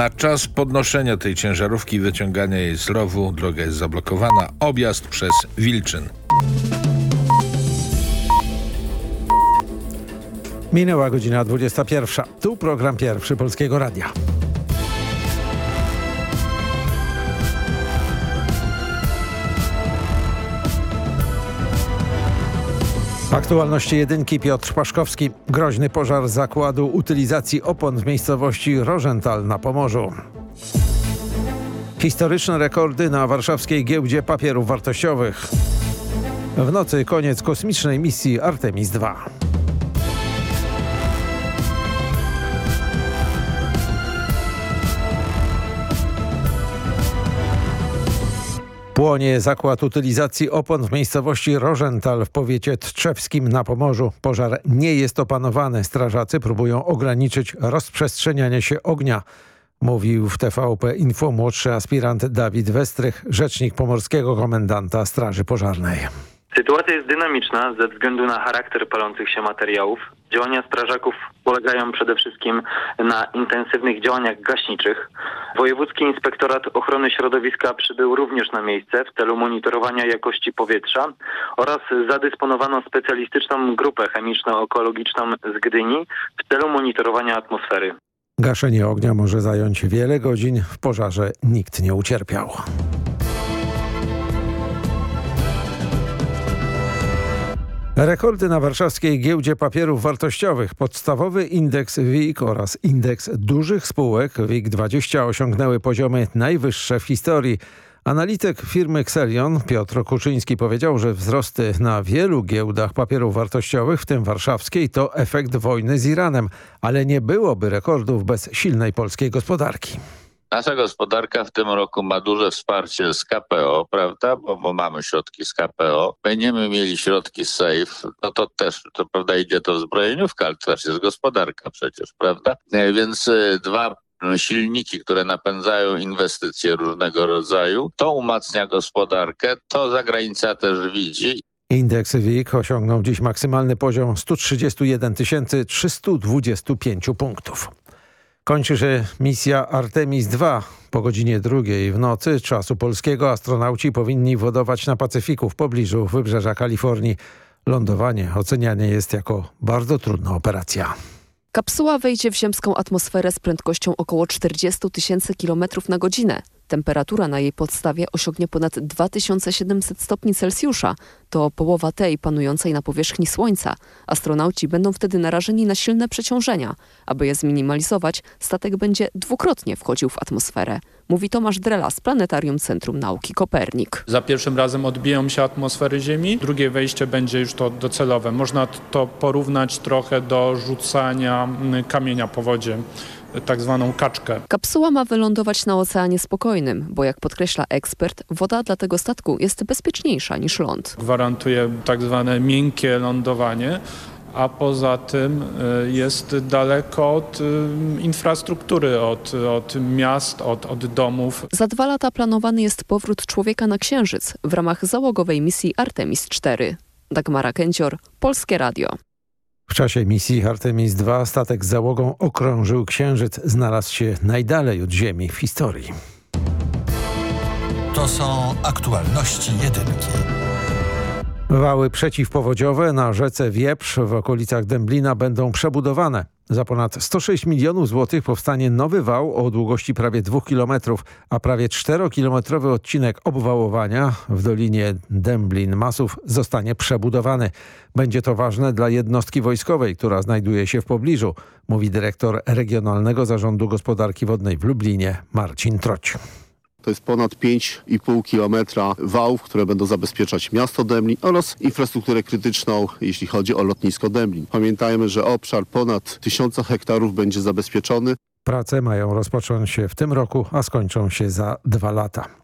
Na czas podnoszenia tej ciężarówki i wyciągania jej z rowu droga jest zablokowana. Objazd przez Wilczyn. Minęła godzina 21. Tu program pierwszy Polskiego Radia. Aktualności jedynki Piotr Paszkowski. Groźny pożar zakładu utylizacji opon w miejscowości Rożental na Pomorzu. Historyczne rekordy na warszawskiej giełdzie papierów wartościowych. W nocy koniec kosmicznej misji Artemis II. Płonie zakład utylizacji opon w miejscowości Rożental w powiecie Trzewskim na Pomorzu. Pożar nie jest opanowany. Strażacy próbują ograniczyć rozprzestrzenianie się ognia. Mówił w TVP Info młodszy aspirant Dawid Westrych, rzecznik pomorskiego komendanta Straży Pożarnej. Sytuacja jest dynamiczna ze względu na charakter palących się materiałów. Działania strażaków polegają przede wszystkim na intensywnych działaniach gaśniczych. Wojewódzki Inspektorat Ochrony Środowiska przybył również na miejsce w celu monitorowania jakości powietrza oraz zadysponowano specjalistyczną grupę chemiczno-ekologiczną z Gdyni w celu monitorowania atmosfery. Gaszenie ognia może zająć wiele godzin. W pożarze nikt nie ucierpiał. Rekordy na warszawskiej giełdzie papierów wartościowych. Podstawowy indeks WIG oraz indeks dużych spółek WIG20 osiągnęły poziomy najwyższe w historii. Analityk firmy Xelion Piotr Kuczyński powiedział, że wzrosty na wielu giełdach papierów wartościowych, w tym warszawskiej, to efekt wojny z Iranem, ale nie byłoby rekordów bez silnej polskiej gospodarki. Nasza gospodarka w tym roku ma duże wsparcie z KPO, prawda, bo, bo mamy środki z KPO. Będziemy mieli środki z SAFE, no to też, to prawda, idzie to w zbrojeniówkę, ale to też jest gospodarka przecież, prawda? Więc y, dwa silniki, które napędzają inwestycje różnego rodzaju. To umacnia gospodarkę, to zagranica też widzi. Indeks WIG osiągnął dziś maksymalny poziom 131 325 punktów. Kończy się misja Artemis II. Po godzinie drugiej w nocy czasu polskiego astronauci powinni wodować na Pacyfiku w pobliżu wybrzeża Kalifornii. Lądowanie oceniane jest jako bardzo trudna operacja. Kapsuła wejdzie w ziemską atmosferę z prędkością około 40 tysięcy km na godzinę. Temperatura na jej podstawie osiągnie ponad 2700 stopni Celsjusza. To połowa tej panującej na powierzchni Słońca. Astronauci będą wtedy narażeni na silne przeciążenia. Aby je zminimalizować, statek będzie dwukrotnie wchodził w atmosferę. Mówi Tomasz Drela z Planetarium Centrum Nauki Kopernik. Za pierwszym razem odbiją się atmosfery Ziemi, drugie wejście będzie już to docelowe. Można to porównać trochę do rzucania kamienia po wodzie tak zwaną kaczkę. Kapsuła ma wylądować na Oceanie Spokojnym, bo jak podkreśla ekspert, woda dla tego statku jest bezpieczniejsza niż ląd. Gwarantuje tak zwane miękkie lądowanie, a poza tym jest daleko od infrastruktury, od, od miast, od, od domów. Za dwa lata planowany jest powrót człowieka na Księżyc w ramach załogowej misji Artemis 4. Dagmara Kęcior, Polskie Radio. W czasie misji Artemis II statek z załogą okrążył Księżyc. Znalazł się najdalej od Ziemi w historii. To są aktualności jedynki. Wały przeciwpowodziowe na rzece Wieprz w okolicach Dęblina będą przebudowane. Za ponad 106 milionów złotych powstanie nowy wał o długości prawie 2 km, a prawie 4-kilometrowy odcinek obwałowania w Dolinie Dęblin-Masów zostanie przebudowany. Będzie to ważne dla jednostki wojskowej, która znajduje się w pobliżu, mówi dyrektor Regionalnego Zarządu Gospodarki Wodnej w Lublinie Marcin Troć. To jest ponad 5,5 kilometra wałów, które będą zabezpieczać miasto Demlin oraz infrastrukturę krytyczną, jeśli chodzi o lotnisko Demlin. Pamiętajmy, że obszar ponad 1000 hektarów będzie zabezpieczony. Prace mają rozpocząć się w tym roku, a skończą się za dwa lata.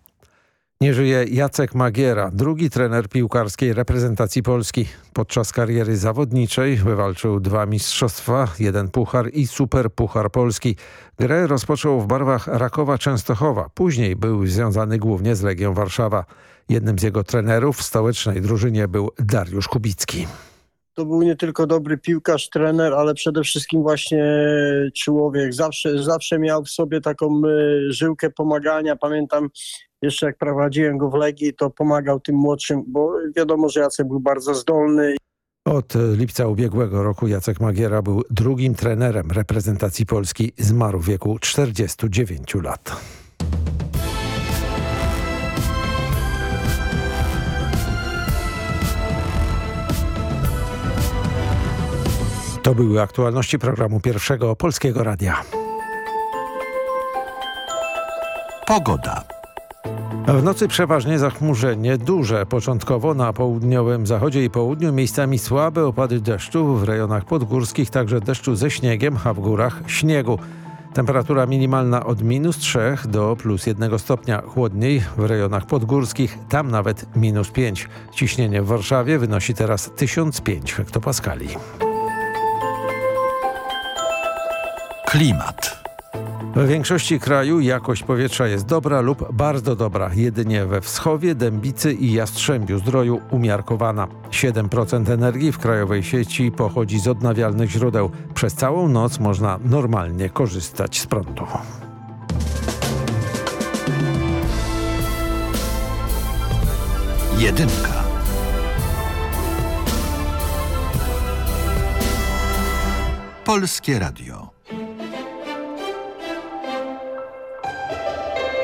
Nie żyje Jacek Magiera, drugi trener piłkarskiej reprezentacji Polski. Podczas kariery zawodniczej wywalczył dwa mistrzostwa, jeden puchar i super puchar Polski. Grę rozpoczął w barwach Rakowa Częstochowa. Później był związany głównie z Legią Warszawa. Jednym z jego trenerów w stołecznej drużynie był Dariusz Kubicki. To był nie tylko dobry piłkarz, trener, ale przede wszystkim właśnie człowiek. Zawsze, zawsze miał w sobie taką y, żyłkę pomagania. Pamiętam jeszcze jak prowadziłem go w Legii, to pomagał tym młodszym, bo wiadomo, że Jacek był bardzo zdolny. Od lipca ubiegłego roku Jacek Magiera był drugim trenerem reprezentacji Polski. Zmarł w wieku 49 lat. To były aktualności programu Pierwszego Polskiego Radia. Pogoda. W nocy przeważnie zachmurzenie duże, początkowo na południowym zachodzie i południu, miejscami słabe opady deszczu, w rejonach podgórskich także deszczu ze śniegiem, a w górach śniegu. Temperatura minimalna od minus 3 do plus 1 stopnia chłodniej w rejonach podgórskich, tam nawet minus 5. Ciśnienie w Warszawie wynosi teraz 1005 hektopaskali. Klimat. W większości kraju jakość powietrza jest dobra lub bardzo dobra. Jedynie we Wschowie, Dębicy i Jastrzębiu Zdroju umiarkowana. 7% energii w krajowej sieci pochodzi z odnawialnych źródeł. Przez całą noc można normalnie korzystać z prądu. Jedynka. Polskie Radio.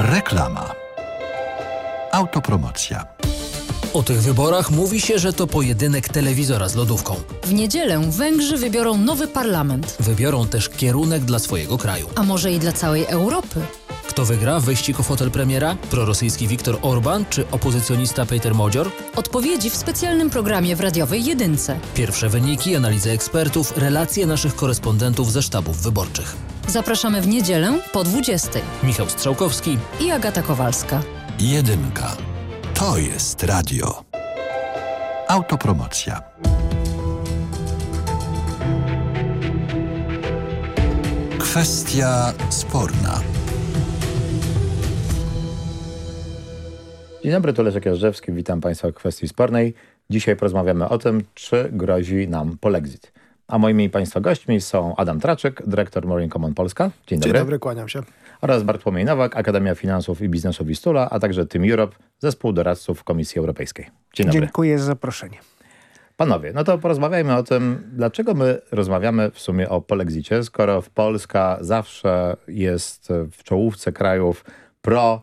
Reklama. Autopromocja. O tych wyborach mówi się, że to pojedynek telewizora z lodówką. W niedzielę Węgrzy wybiorą nowy parlament. Wybiorą też kierunek dla swojego kraju. A może i dla całej Europy? Kto wygra wyścig o fotel premiera? Prorosyjski Viktor Orban czy opozycjonista Peter Modzior? Odpowiedzi w specjalnym programie w radiowej Jedynce. Pierwsze wyniki, analizy ekspertów, relacje naszych korespondentów ze sztabów wyborczych. Zapraszamy w niedzielę po 20. Michał Strzałkowski i Agata Kowalska. Jedynka. To jest radio. Autopromocja. Kwestia sporna. Dzień dobry, tu Leszek Jażdżewski, witam Państwa w kwestii spornej. Dzisiaj porozmawiamy o tym, czy grozi nam polexit. A moimi Państwa gośćmi są Adam Traczek, dyrektor Marine Common Polska. Dzień dobry. Dzień dobry, kłaniam się. Oraz Bartłomiej Nowak, Akademia Finansów i Biznesu Wistula, a także Team Europe, zespół doradców Komisji Europejskiej. Dzień dobry. Dziękuję za zaproszenie. Panowie, no to porozmawiajmy o tym, dlaczego my rozmawiamy w sumie o polexicie, skoro Polska zawsze jest w czołówce krajów pro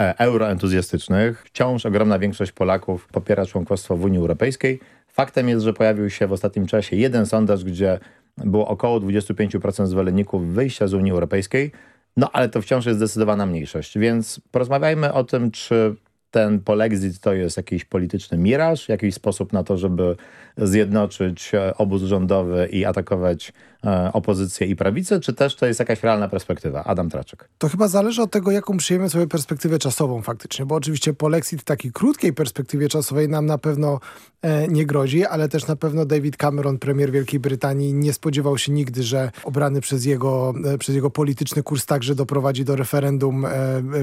e, euroentuzjastycznych. Wciąż ogromna większość Polaków popiera członkostwo w Unii Europejskiej. Faktem jest, że pojawił się w ostatnim czasie jeden sondaż, gdzie było około 25% zwolenników wyjścia z Unii Europejskiej, no ale to wciąż jest zdecydowana mniejszość, więc porozmawiajmy o tym, czy ten polexit to jest jakiś polityczny miraż, jakiś sposób na to, żeby zjednoczyć obóz rządowy i atakować e, opozycję i prawicę, czy też to jest jakaś realna perspektywa? Adam Traczek. To chyba zależy od tego, jaką przyjmiemy sobie perspektywę czasową faktycznie, bo oczywiście polexit w takiej krótkiej perspektywie czasowej nam na pewno e, nie grozi, ale też na pewno David Cameron, premier Wielkiej Brytanii, nie spodziewał się nigdy, że obrany przez jego, e, przez jego polityczny kurs także doprowadzi do referendum e,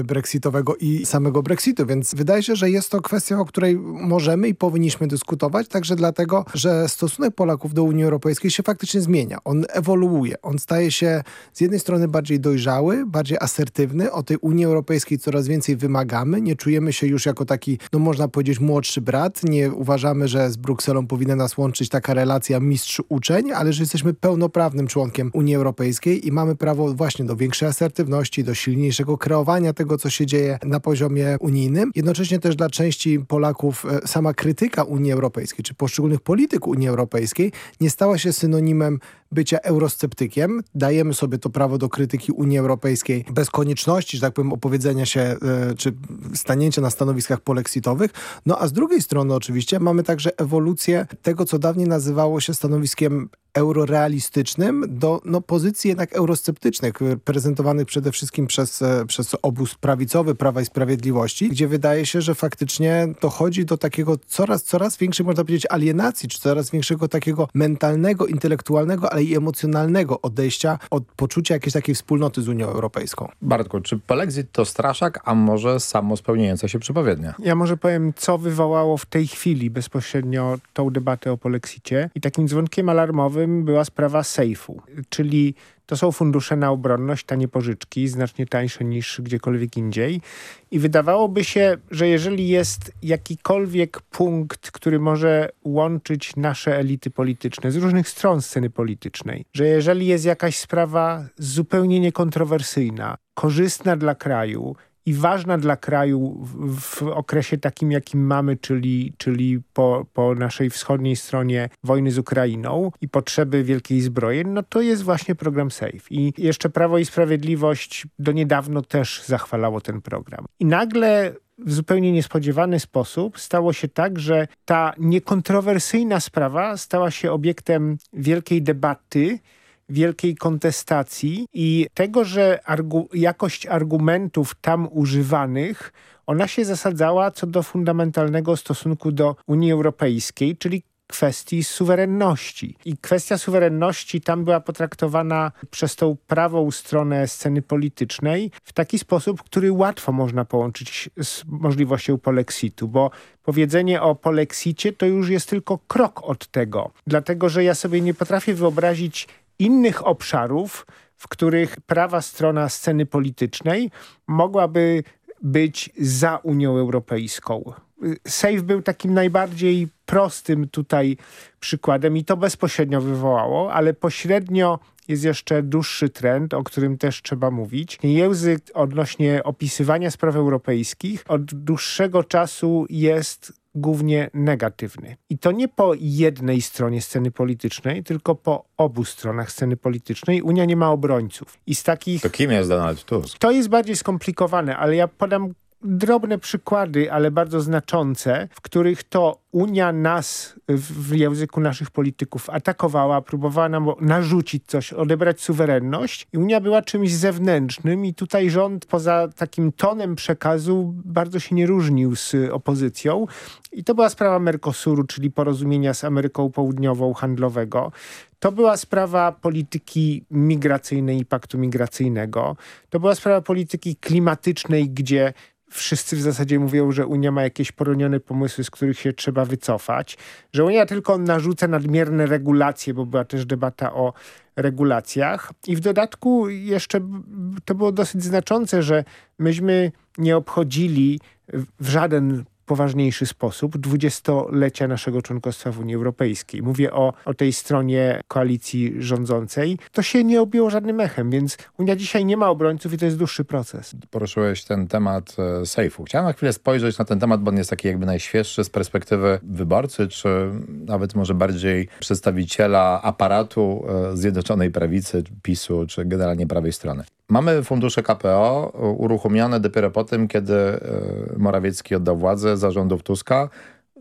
brexitowego i samego brexitu, więc wydaje się, że jest to kwestia, o której możemy i powinniśmy dyskutować, także dlatego, że stosunek Polaków do Unii Europejskiej się faktycznie zmienia. On ewoluuje. On staje się z jednej strony bardziej dojrzały, bardziej asertywny. O tej Unii Europejskiej coraz więcej wymagamy. Nie czujemy się już jako taki, no można powiedzieć, młodszy brat. Nie uważamy, że z Brukselą powinna nas łączyć taka relacja mistrz-uczeń, ale że jesteśmy pełnoprawnym członkiem Unii Europejskiej i mamy prawo właśnie do większej asertywności, do silniejszego kreowania tego, co się dzieje na poziomie unijnym. Jednocześnie też dla części Polaków e, sama krytyka Unii Europejskiej, czy poszczególnych polityk Unii Europejskiej nie stała się synonimem bycia eurosceptykiem. Dajemy sobie to prawo do krytyki Unii Europejskiej bez konieczności, że tak powiem, opowiedzenia się e, czy stanięcia na stanowiskach polexitowych. No a z drugiej strony oczywiście mamy także ewolucję tego, co dawniej nazywało się stanowiskiem eurorealistycznym do no, pozycji jednak eurosceptycznych, prezentowanych przede wszystkim przez, e, przez obóz prawicowy Prawa i Sprawiedliwości, gdzie wydaje się, że faktycznie dochodzi do takiego coraz, coraz większej, można powiedzieć, alienacji, czy coraz większego takiego mentalnego, intelektualnego, ale i emocjonalnego odejścia od poczucia jakiejś takiej wspólnoty z Unią Europejską. Bartku, czy polexit to straszak, a może samo spełniająca się przepowiednia? Ja może powiem, co wywołało w tej chwili bezpośrednio tą debatę o polexicie i takim dzwonkiem alarmowym była sprawa sejfu, czyli to są fundusze na obronność, tanie pożyczki, znacznie tańsze niż gdziekolwiek indziej. I wydawałoby się, że jeżeli jest jakikolwiek punkt, który może łączyć nasze elity polityczne z różnych stron sceny politycznej, że jeżeli jest jakaś sprawa zupełnie niekontrowersyjna, korzystna dla kraju, i ważna dla kraju w, w, okresie takim, jakim mamy, czyli, czyli po, po naszej wschodniej stronie wojny z Ukrainą i potrzeby wielkiej zbroi, no to jest właśnie program SAFE. I jeszcze Prawo i Sprawiedliwość do niedawno też zachwalało ten program. I nagle w zupełnie niespodziewany sposób stało się tak, że ta niekontrowersyjna sprawa stała się obiektem wielkiej debaty, wielkiej kontestacji i tego, że argu jakość argumentów tam używanych, ona się zasadzała co do fundamentalnego stosunku do Unii Europejskiej, czyli kwestii suwerenności. I kwestia suwerenności tam była potraktowana przez tą prawą stronę sceny politycznej w taki sposób, który łatwo można połączyć z możliwością polexitu, bo powiedzenie o polexicie to już jest tylko krok od tego. Dlatego, że ja sobie nie potrafię wyobrazić innych obszarów, w których prawa strona sceny politycznej mogłaby być za Unią Europejską. Safe był takim najbardziej prostym tutaj przykładem i to bezpośrednio wywołało, ale pośrednio jest jeszcze dłuższy trend, o którym też trzeba mówić. Język odnośnie opisywania spraw europejskich od dłuższego czasu jest głównie negatywny. I to nie po jednej stronie sceny politycznej, tylko po obu stronach sceny politycznej. Unia nie ma obrońców. I z takich... To kim jest Donald Tusk? To jest bardziej skomplikowane, ale ja podam drobne przykłady, ale bardzo znaczące, w których to Unia nas w języku naszych polityków atakowała, próbowała nam narzucić coś, odebrać suwerenność i Unia była czymś zewnętrznym i tutaj rząd poza takim tonem przekazu bardzo się nie różnił z opozycją i to była sprawa Mercosuru, czyli porozumienia z Ameryką Południową handlowego. To była sprawa polityki migracyjnej i paktu migracyjnego. To była sprawa polityki klimatycznej, gdzie wszyscy w zasadzie mówią, że Unia ma jakieś poronione pomysły, z których się trzeba wycofać, że Unia tylko narzuca nadmierne regulacje, bo była też debata o regulacjach. I w dodatku jeszcze to było dosyć znaczące, że myśmy nie obchodzili w żaden poważniejszy sposób dwudziestolecia naszego członkostwa w Unii Europejskiej. Mówię o, o tej stronie koalicji rządzącej. To się nie objęło żadnym echem, więc Unia dzisiaj nie ma obrońców i to jest dłuższy proces. Poruszyłeś ten temat e, sejfu. Chciałem na chwilę spojrzeć na ten temat, bo on jest taki jakby najświeższy z perspektywy wyborcy, czy nawet może bardziej przedstawiciela aparatu e, Zjednoczonej Prawicy, PiSu, czy generalnie prawej strony. Mamy fundusze KPO uruchomione dopiero po tym, kiedy e, Morawiecki oddał władzę zarządów Tuska.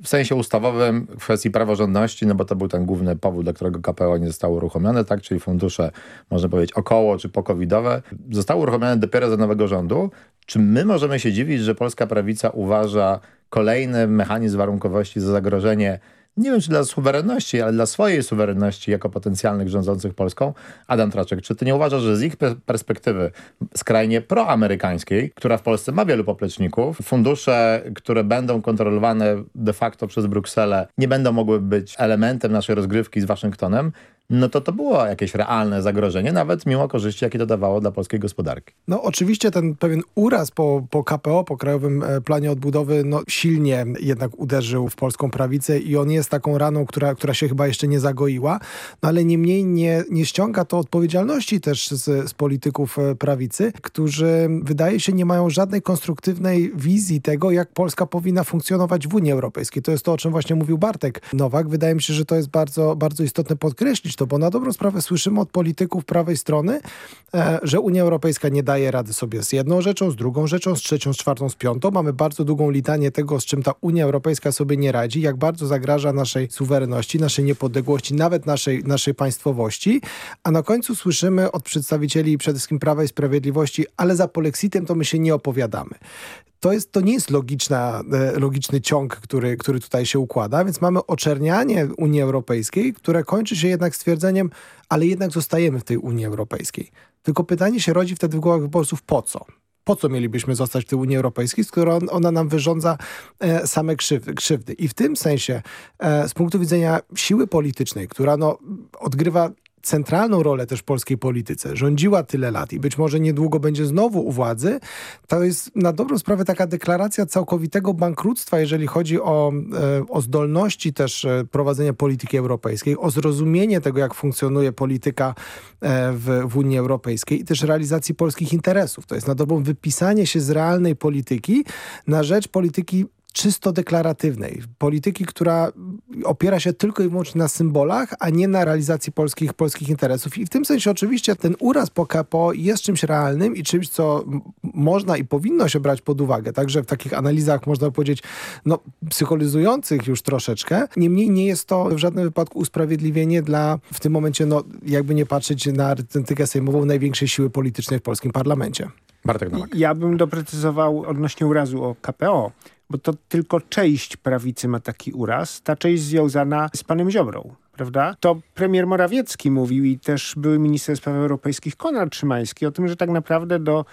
W sensie ustawowym w kwestii praworządności, no bo to był ten główny powód, dla którego KPO nie zostało uruchomione, tak? Czyli fundusze, można powiedzieć, około czy pokowidowe, zostały uruchomione dopiero za nowego rządu. Czy my możemy się dziwić, że polska prawica uważa kolejny mechanizm warunkowości za zagrożenie nie wiem czy dla suwerenności, ale dla swojej suwerenności jako potencjalnych rządzących Polską. Adam Traczek, czy ty nie uważasz, że z ich perspektywy skrajnie proamerykańskiej, która w Polsce ma wielu popleczników, fundusze, które będą kontrolowane de facto przez Brukselę, nie będą mogły być elementem naszej rozgrywki z Waszyngtonem, no to to było jakieś realne zagrożenie, nawet mimo korzyści, jakie to dawało dla polskiej gospodarki. No oczywiście ten pewien uraz po, po KPO, po Krajowym e, Planie Odbudowy, no silnie jednak uderzył w polską prawicę i on jest taką raną, która, która się chyba jeszcze nie zagoiła, no ale niemniej nie, nie ściąga to odpowiedzialności też z, z polityków e, prawicy, którzy wydaje się nie mają żadnej konstruktywnej wizji tego, jak Polska powinna funkcjonować w Unii Europejskiej. To jest to, o czym właśnie mówił Bartek Nowak. Wydaje mi się, że to jest bardzo, bardzo istotne podkreślić to, bo na dobrą sprawę słyszymy od polityków prawej strony, e, że Unia Europejska nie daje rady sobie z jedną rzeczą, z drugą rzeczą, z trzecią, z czwartą, z piątą. Mamy bardzo długą litanię tego, z czym ta Unia Europejska sobie nie radzi, jak bardzo zagraża naszej suwerenności, naszej niepodległości, nawet naszej, naszej państwowości. A na końcu słyszymy od przedstawicieli przede wszystkim Prawa i Sprawiedliwości, ale za polexitem to my się nie opowiadamy to, jest, to nie jest logiczna, e, logiczny ciąg, który, który tutaj się układa, więc mamy oczernianie Unii Europejskiej, które kończy się jednak stwierdzeniem, ale jednak zostajemy w tej Unii Europejskiej. Tylko pytanie się rodzi wtedy w głowach wyborców po co? Po co mielibyśmy zostać w tej Unii Europejskiej, skoro ona nam wyrządza e, same krzywdy, krzywdy. I w tym sensie, e, z punktu widzenia siły politycznej, która no, odgrywa centralną rolę też w polskiej polityce, rządziła tyle lat i być może niedługo będzie znowu u władzy, to jest na dobrą sprawę taka deklaracja całkowitego bankructwa, jeżeli chodzi o, e, o zdolności też e, prowadzenia polityki europejskiej, o zrozumienie tego, jak funkcjonuje polityka e, w, w Unii Europejskiej i też realizacji polskich interesów. To jest na dobrą wypisanie się z realnej polityki na rzecz polityki czysto deklaratywnej, polityki, która opiera się tylko i wyłącznie na symbolach, a nie na realizacji polskich, polskich interesów. I w tym sensie oczywiście ten uraz po KPO jest czymś realnym i czymś, co można i powinno się brać pod uwagę. Także w takich analizach można powiedzieć, no psycholizujących już troszeczkę. Niemniej nie jest to w żadnym wypadku usprawiedliwienie dla w tym momencie, no jakby nie patrzeć na arytmetykę sejmową największej siły politycznej w polskim parlamencie. Bartek Nowak. Ja bym doprecyzował odnośnie urazu o KPO bo to tylko część prawicy ma taki uraz, ta część związana z panem Ziobrą. Prawda? To premier Morawiecki mówił i też były minister spraw europejskich Konrad Szymański o tym, że tak naprawdę do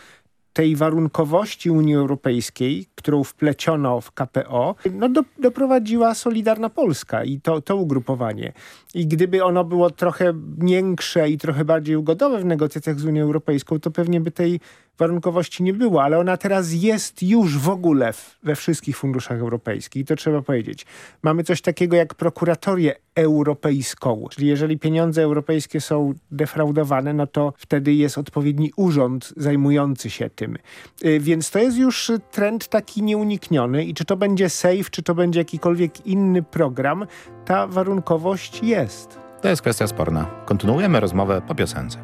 tej warunkowości Unii Europejskiej, którą wpleciono w KPO, no do, doprowadziła Solidarna Polska i to, to ugrupowanie. I gdyby ono było trochę miększe i trochę bardziej ugodowe w negocjacjach z Unią Europejską, to pewnie by tej warunkowości nie było, ale ona teraz jest już w ogóle w, we wszystkich funduszach europejskich i to trzeba powiedzieć. Mamy coś takiego jak prokuratorię europejską, czyli jeżeli pieniądze europejskie są defraudowane, no to wtedy jest odpowiedni urząd zajmujący się tym. Y, więc to jest już trend taki nieunikniony i czy to będzie SAFE, czy to będzie jakikolwiek inny program, ta warunkowość jest. To jest kwestia sporna. Kontynuujemy rozmowę po piosence.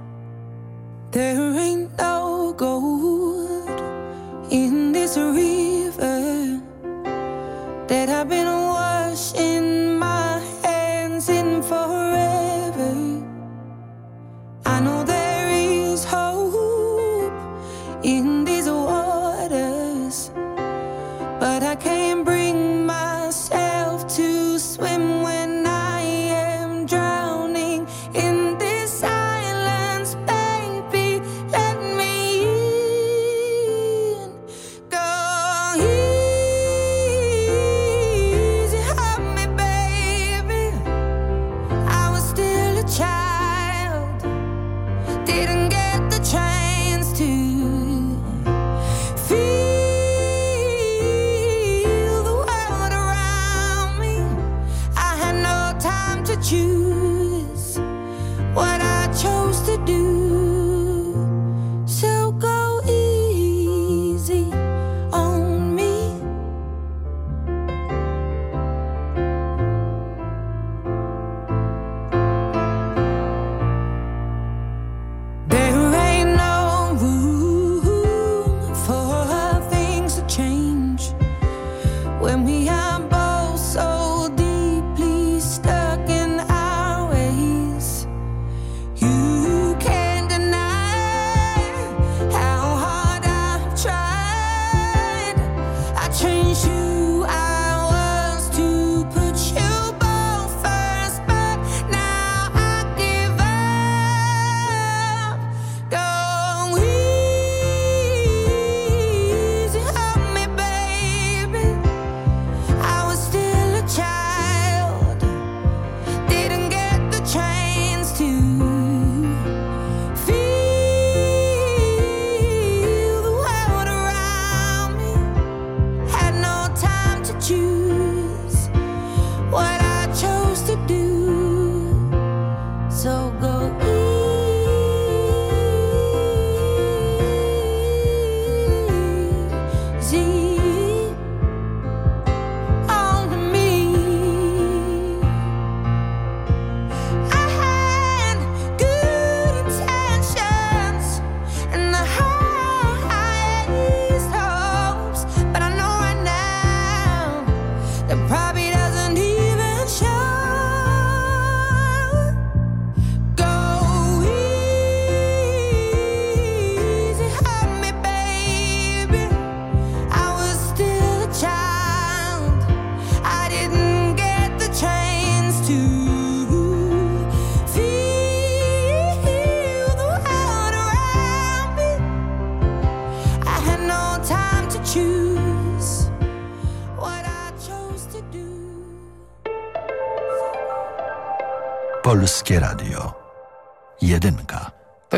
There ain't no gold in this river that I've been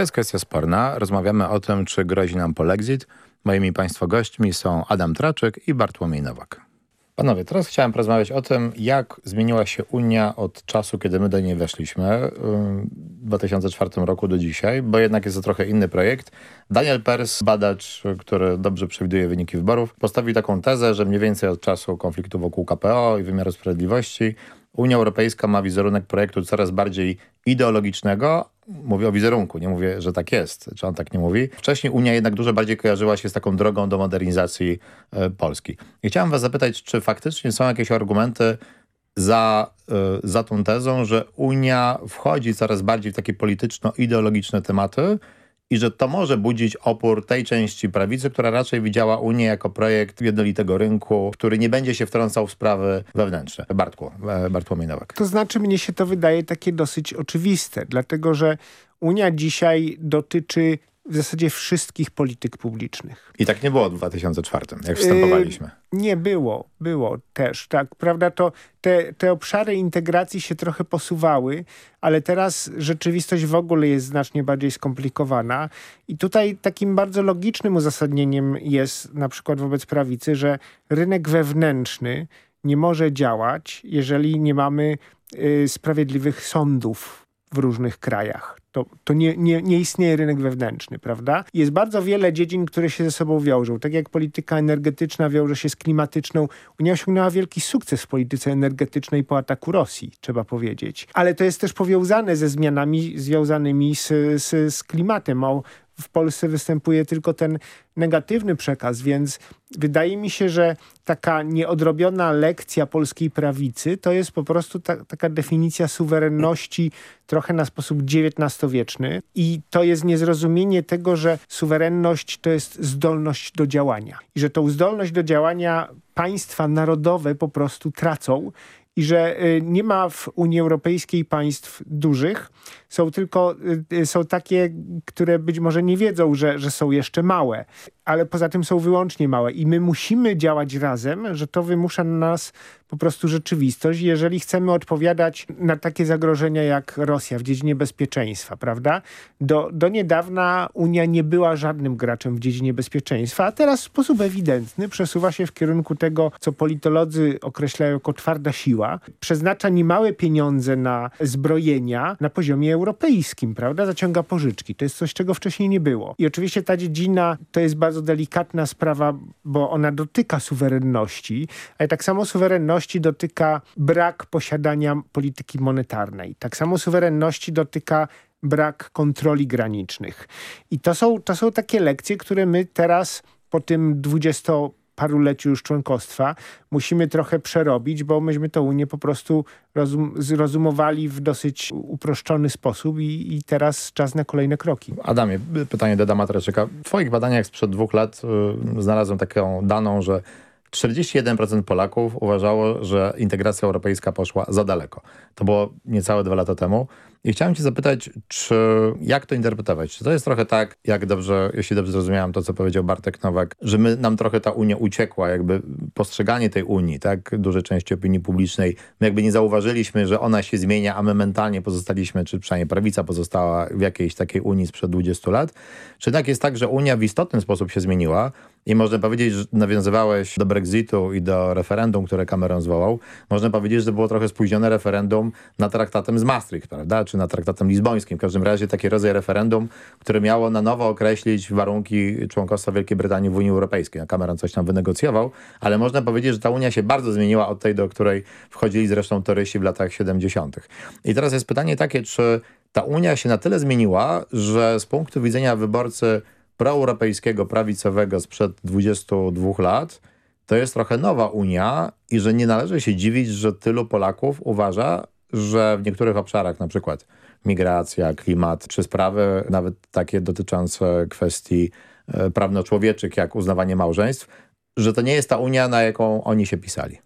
jest kwestia sporna. Rozmawiamy o tym, czy grozi nam polexit. Moimi Państwa gośćmi są Adam Traczyk i Bartłomiej Nowak. Panowie, teraz chciałem porozmawiać o tym, jak zmieniła się Unia od czasu, kiedy my do niej weszliśmy, w 2004 roku do dzisiaj, bo jednak jest to trochę inny projekt. Daniel Pers, badacz, który dobrze przewiduje wyniki wyborów, postawił taką tezę, że mniej więcej od czasu konfliktu wokół KPO i wymiaru sprawiedliwości Unia Europejska ma wizerunek projektu coraz bardziej ideologicznego. Mówię o wizerunku, nie mówię, że tak jest, czy on tak nie mówi. Wcześniej Unia jednak dużo bardziej kojarzyła się z taką drogą do modernizacji e, Polski. I chciałem was zapytać, czy faktycznie są jakieś argumenty za, e, za tą tezą, że Unia wchodzi coraz bardziej w takie polityczno-ideologiczne tematy, i że to może budzić opór tej części prawicy, która raczej widziała Unię jako projekt jednolitego rynku, który nie będzie się wtrącał w sprawy wewnętrzne. Bartku, e, Bartłomiej Nowak. To znaczy mnie się to wydaje takie dosyć oczywiste, dlatego że Unia dzisiaj dotyczy w zasadzie wszystkich polityk publicznych. I tak nie było w 2004, jak wstępowaliśmy. Yy, nie było, było też, tak, prawda, to te, te obszary integracji się trochę posuwały, ale teraz rzeczywistość w ogóle jest znacznie bardziej skomplikowana i tutaj takim bardzo logicznym uzasadnieniem jest na przykład wobec prawicy, że rynek wewnętrzny nie może działać, jeżeli nie mamy y, sprawiedliwych sądów w różnych krajach to, to nie, nie, nie istnieje rynek wewnętrzny, prawda? Jest bardzo wiele dziedzin, które się ze sobą wiążą. Tak jak polityka energetyczna wiąże się z klimatyczną. Unia osiągnęła wielki sukces w polityce energetycznej po ataku Rosji, trzeba powiedzieć. Ale to jest też powiązane ze zmianami związanymi z, z, z klimatem. O, w Polsce występuje tylko ten negatywny przekaz, więc wydaje mi się, że taka nieodrobiona lekcja polskiej prawicy to jest po prostu ta, taka definicja suwerenności trochę na sposób XIX-wieczny i to jest niezrozumienie tego, że suwerenność to jest zdolność do działania. I że tą zdolność do działania państwa narodowe po prostu tracą i że y, nie ma w Unii Europejskiej państw dużych, są tylko y, y, są takie, które być może nie wiedzą, że, że są jeszcze małe, ale poza tym są wyłącznie małe i my musimy działać razem, że to wymusza na nas po prostu rzeczywistość. Jeżeli chcemy odpowiadać na takie zagrożenia jak Rosja w dziedzinie bezpieczeństwa, prawda? Do, do niedawna Unia nie była żadnym graczem w dziedzinie bezpieczeństwa, a teraz w sposób ewidentny przesuwa się w kierunku tego, co politolodzy określają jako twarda siła. Przeznacza niemałe pieniądze na zbrojenia na poziomie europejskim, prawda? Zaciąga pożyczki. To jest coś, czego wcześniej nie było. I oczywiście ta dziedzina to jest bardzo delikatna sprawa, bo ona dotyka suwerenności, ale tak samo suwerenności dotyka brak posiadania polityki monetarnej. Tak samo suwerenności dotyka brak kontroli granicznych. I to są, to są takie lekcje, które my teraz po tym 20 paruleciu już członkostwa musimy trochę przerobić, bo myśmy to Unię po prostu rozum, zrozumowali w dosyć uproszczony sposób i, i, teraz czas na kolejne kroki. Adamie, pytanie do Adama Traczyka. W twoich badaniach sprzed dwóch lat y, znalazłem taką daną, że 41% Polaków uważało, że integracja europejska poszła za daleko. To było niecałe dwa lata temu. I chciałem cię zapytać, czy jak to interpretować? Czy to jest trochę tak, jak dobrze, jeśli dobrze zrozumiałem to, co powiedział Bartek Nowak, że my, nam trochę ta Unia uciekła, jakby postrzeganie tej Unii, tak, dużej części opinii publicznej, my jakby nie zauważyliśmy, że ona się zmienia, a my mentalnie pozostaliśmy, czy przynajmniej prawica pozostała w jakiejś takiej Unii sprzed 20 lat. Czy tak jest tak, że Unia w istotny sposób się zmieniła i można powiedzieć, że nawiązywałeś do Brexitu i do referendum, które Cameron zwołał, można powiedzieć, że było trochę spóźnione referendum na traktatem z Maastricht, prawda, czy na traktatem lizbońskim. W każdym razie taki rodzaj referendum, które miało na nowo określić warunki członkostwa Wielkiej Brytanii w Unii Europejskiej. Cameron coś tam wynegocjował, ale można powiedzieć, że ta Unia się bardzo zmieniła od tej, do której wchodzili zresztą toryści w latach 70. I teraz jest pytanie takie, czy ta Unia się na tyle zmieniła, że z punktu widzenia wyborcy proeuropejskiego, prawicowego sprzed 22 lat, to jest trochę nowa Unia i że nie należy się dziwić, że tylu Polaków uważa, że w niektórych obszarach, na przykład migracja, klimat, czy sprawy nawet takie dotyczące kwestii e, prawno-człowieczych, jak uznawanie małżeństw, że to nie jest ta Unia, na jaką oni się pisali.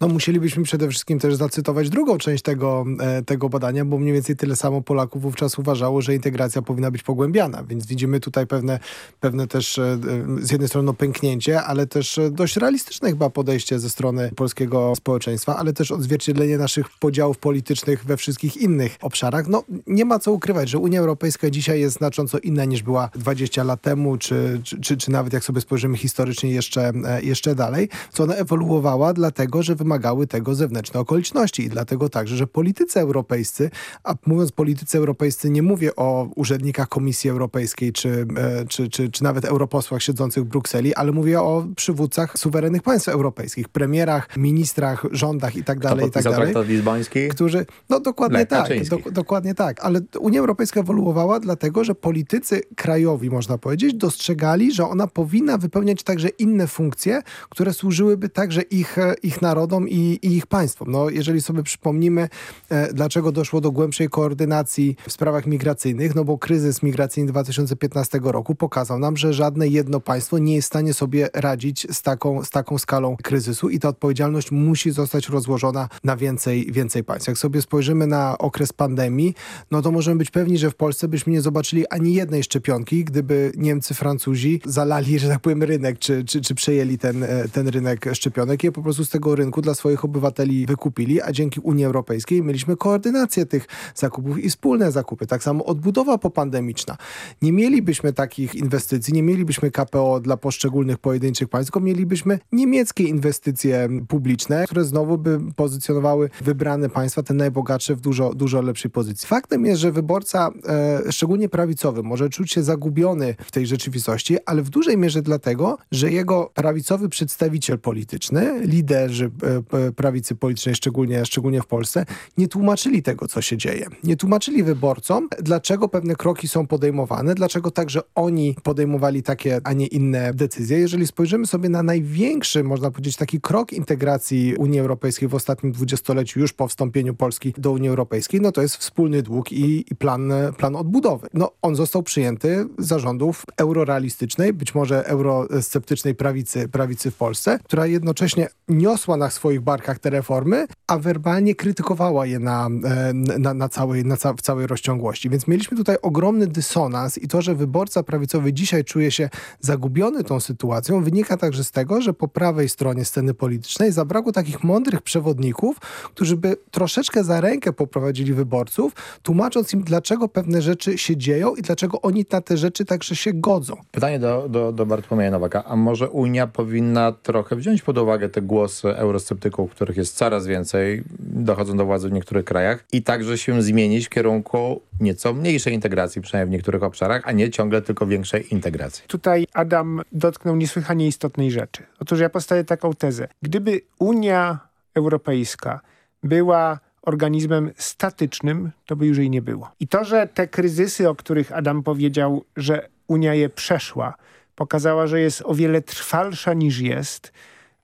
No musielibyśmy przede wszystkim też zacytować drugą część tego, e, tego badania, bo mniej więcej tyle samo Polaków wówczas uważało, że integracja powinna być pogłębiana, więc widzimy tutaj pewne, pewne też e, z jednej strony no, pęknięcie, ale też e, dość realistyczne chyba podejście ze strony polskiego społeczeństwa, ale też odzwierciedlenie naszych podziałów politycznych we wszystkich innych obszarach. No nie ma co ukrywać, że Unia Europejska dzisiaj jest znacząco inna niż była 20 lat temu, czy, czy, czy, nawet jak sobie spojrzymy historycznie jeszcze, jeszcze dalej, co ona ewoluowała? Dlatego, że wymagały tego zewnętrzne okoliczności i dlatego także, że politycy europejscy, a mówiąc politycy europejscy nie mówię o urzędnikach Komisji Europejskiej czy, czy, czy, czy nawet europosłach siedzących w Brukseli, ale mówię o przywódcach suwerennych państw europejskich, premierach, ministrach, rządach i tak dalej, i tak dalej. lizboński? Którzy, no dokładnie Lech tak, do, dokładnie tak, ale Unia Europejska ewoluowała dlatego, że politycy krajowi, można powiedzieć, dostrzegali, że ona powinna wypełniać także inne funkcje, które służyłyby także ich, ich narodom i, i ich państwom. No, jeżeli sobie przypomnimy, e, dlaczego doszło do głębszej koordynacji w sprawach migracyjnych, no bo kryzys migracyjny 2015 roku pokazał nam, że żadne jedno państwo nie jest w stanie sobie radzić z taką, z taką skalą kryzysu i ta odpowiedzialność musi zostać rozłożona na więcej, więcej państw. Jak sobie spojrzymy na okres pandemii, no to możemy być pewni, że w Polsce byśmy nie zobaczyli ani jednej szczepionki, gdyby Niemcy, Francuzi zalali, że tak powiem, rynek, czy, czy, czy przejęli ten, e, ten rynek szczepionek i po prostu z tego rynku dla swoich obywateli wykupili, a dzięki Unii Europejskiej mieliśmy koordynację tych zakupów i wspólne zakupy. Tak samo odbudowa popandemiczna. Nie mielibyśmy takich inwestycji, nie mielibyśmy KPO dla poszczególnych pojedynczych państw, tylko mielibyśmy niemieckie inwestycje publiczne, które znowu by pozycjonowały wybrane państwa, te najbogatsze w dużo, dużo lepszej pozycji. Faktem jest, że wyborca, e, szczególnie prawicowy, może czuć się zagubiony w tej rzeczywistości, ale w dużej mierze dlatego, że jego prawicowy przedstawiciel polityczny, liderzy e, prawicy politycznej, szczególnie, szczególnie w Polsce, nie tłumaczyli tego, co się dzieje. Nie tłumaczyli wyborcom, dlaczego pewne kroki są podejmowane, dlaczego także oni podejmowali takie, a nie inne decyzje. Jeżeli spojrzymy sobie na największy, można powiedzieć, taki krok integracji Unii Europejskiej w ostatnim dwudziestoleciu, już po wstąpieniu Polski do Unii Europejskiej, no to jest wspólny dług i, i plan, plan odbudowy. No, on został przyjęty zarządów eurorealistycznej, być może eurosceptycznej prawicy, prawicy w Polsce, która jednocześnie niosła na swoich barkach te reformy, a werbalnie krytykowała je na, e, na, na, całej, na ca w całej rozciągłości. Więc mieliśmy tutaj ogromny dysonans i to, że wyborca prawicowy dzisiaj czuje się zagubiony tą sytuacją, wynika także z tego, że po prawej stronie sceny politycznej zabrakło takich mądrych przewodników, którzy by troszeczkę za rękę poprowadzili wyborców, tłumacząc im, dlaczego pewne rzeczy się dzieją i dlaczego oni na te rzeczy także się godzą. Pytanie do, do, do Bartłomieja Nowaka. A może Unia powinna trochę wziąć pod uwagę te głosy eurosceptyków, których jest coraz więcej, dochodzą do władzy w niektórych krajach i także się zmienić w kierunku nieco mniejszej integracji, przynajmniej w niektórych obszarach, a nie ciągle tylko większej integracji. Tutaj Adam dotknął niesłychanie istotnej rzeczy. Otóż ja postawię taką tezę. Gdyby Unia Europejska była organizmem statycznym, to by już jej nie było. I to, że te kryzysy, o których Adam powiedział, że Unia je przeszła, pokazała, że jest o wiele trwalsza niż jest,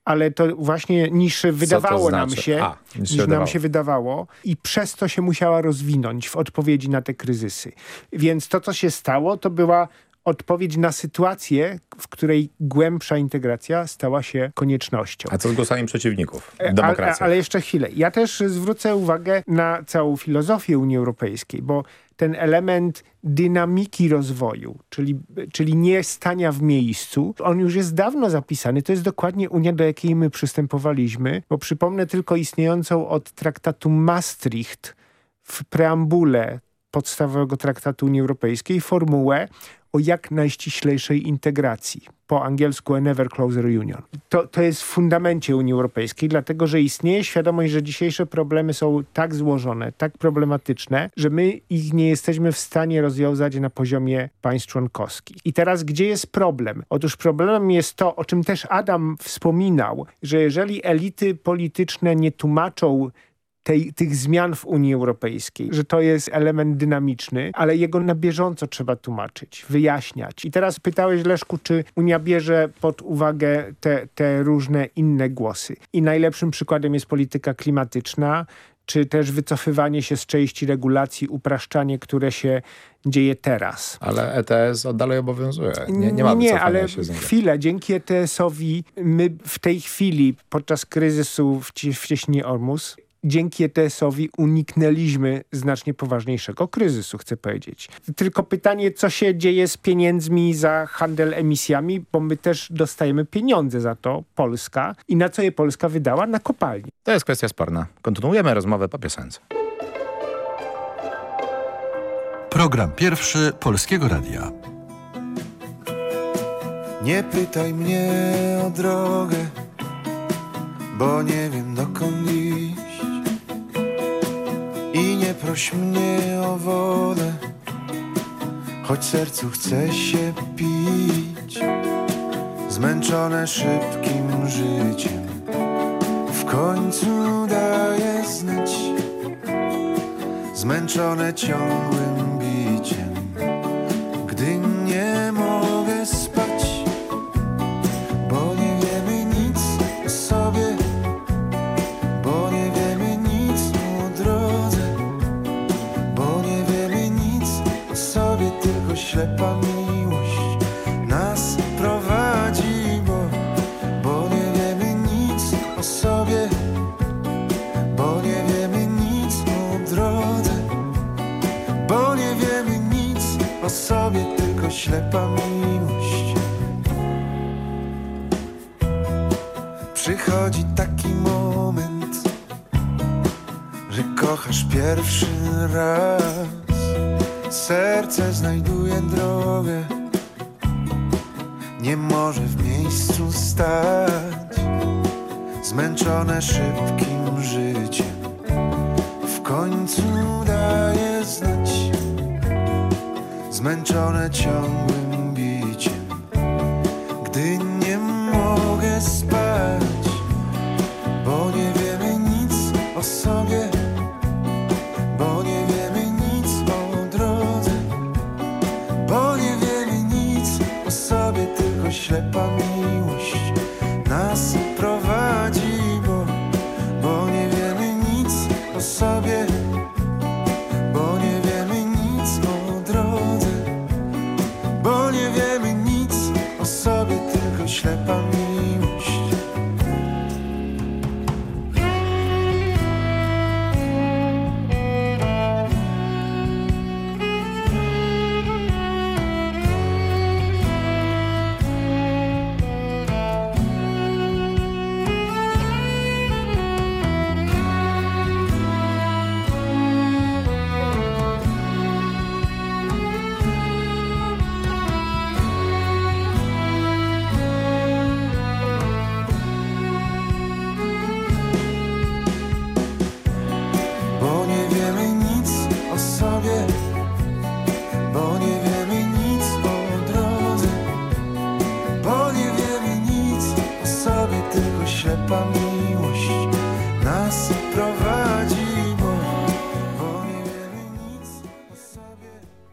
ale to właśnie niż wydawało znaczy? nam się, A, niż, niż nam się wydawało i przez to się musiała rozwinąć w odpowiedzi na te kryzysy. Więc to, co się stało, to była odpowiedź na sytuację, w której głębsza integracja stała się koniecznością. A co z głosami przeciwników E, demokracji? Ale, ale jeszcze chwilę. Ja też zwrócę uwagę na całą filozofię Unii Europejskiej, bo ten element dynamiki rozwoju, czyli, czyli nie stania w miejscu, on już jest dawno zapisany. To jest dokładnie Unia, do jakiej my przystępowaliśmy, bo przypomnę tylko istniejącą od traktatu Maastricht w preambule podstawowego traktatu Unii Europejskiej formułę o jak najściślejszej integracji. Po angielsku an ever closer union. To, to jest w fundamencie Unii Europejskiej, dlatego że istnieje świadomość, że dzisiejsze problemy są tak złożone, tak problematyczne, że my ich nie jesteśmy w stanie rozwiązać na poziomie państw członkowskich. I teraz gdzie jest problem? Otóż problemem jest to, o czym też Adam wspominał, że jeżeli elity polityczne nie tłumaczą tej, tych zmian w Unii Europejskiej, że to jest element dynamiczny, ale jego na bieżąco trzeba tłumaczyć, wyjaśniać. I teraz pytałeś, Leszku, czy Unia bierze pod uwagę te, te różne inne głosy. I najlepszym przykładem jest polityka klimatyczna, czy też wycofywanie się z części regulacji, upraszczanie, które się dzieje teraz. Ale ETS dalej obowiązuje. Nie, nie ma Nie, ale się chwilę, dzięki ETS-owi my w tej chwili podczas kryzysu w, w cieśninie Ormus dzięki ETS-owi uniknęliśmy znacznie poważniejszego kryzysu, chcę powiedzieć. Tylko pytanie, co się dzieje z pieniędzmi za handel emisjami, bo my też dostajemy pieniądze za to, Polska. I na co je Polska wydała? Na kopalni. To jest kwestia sporna. Kontynuujemy rozmowę po piosence. Program pierwszy Polskiego Radia. Nie pytaj mnie o drogę, bo nie wiem dokąd iść. I nie proś mnie o wodę, choć sercu chce się pić. Zmęczone szybkim życiem, w końcu daje znać. Zmęczone ciągłym sobie, tylko ślepa miłość. Przychodzi taki moment, że kochasz pierwszy raz. Serce znajduje drogę, nie może w miejscu stać. Zmęczone szybkim życiem, Zmęczone ciągłym biciem, gdy nie mogę spać,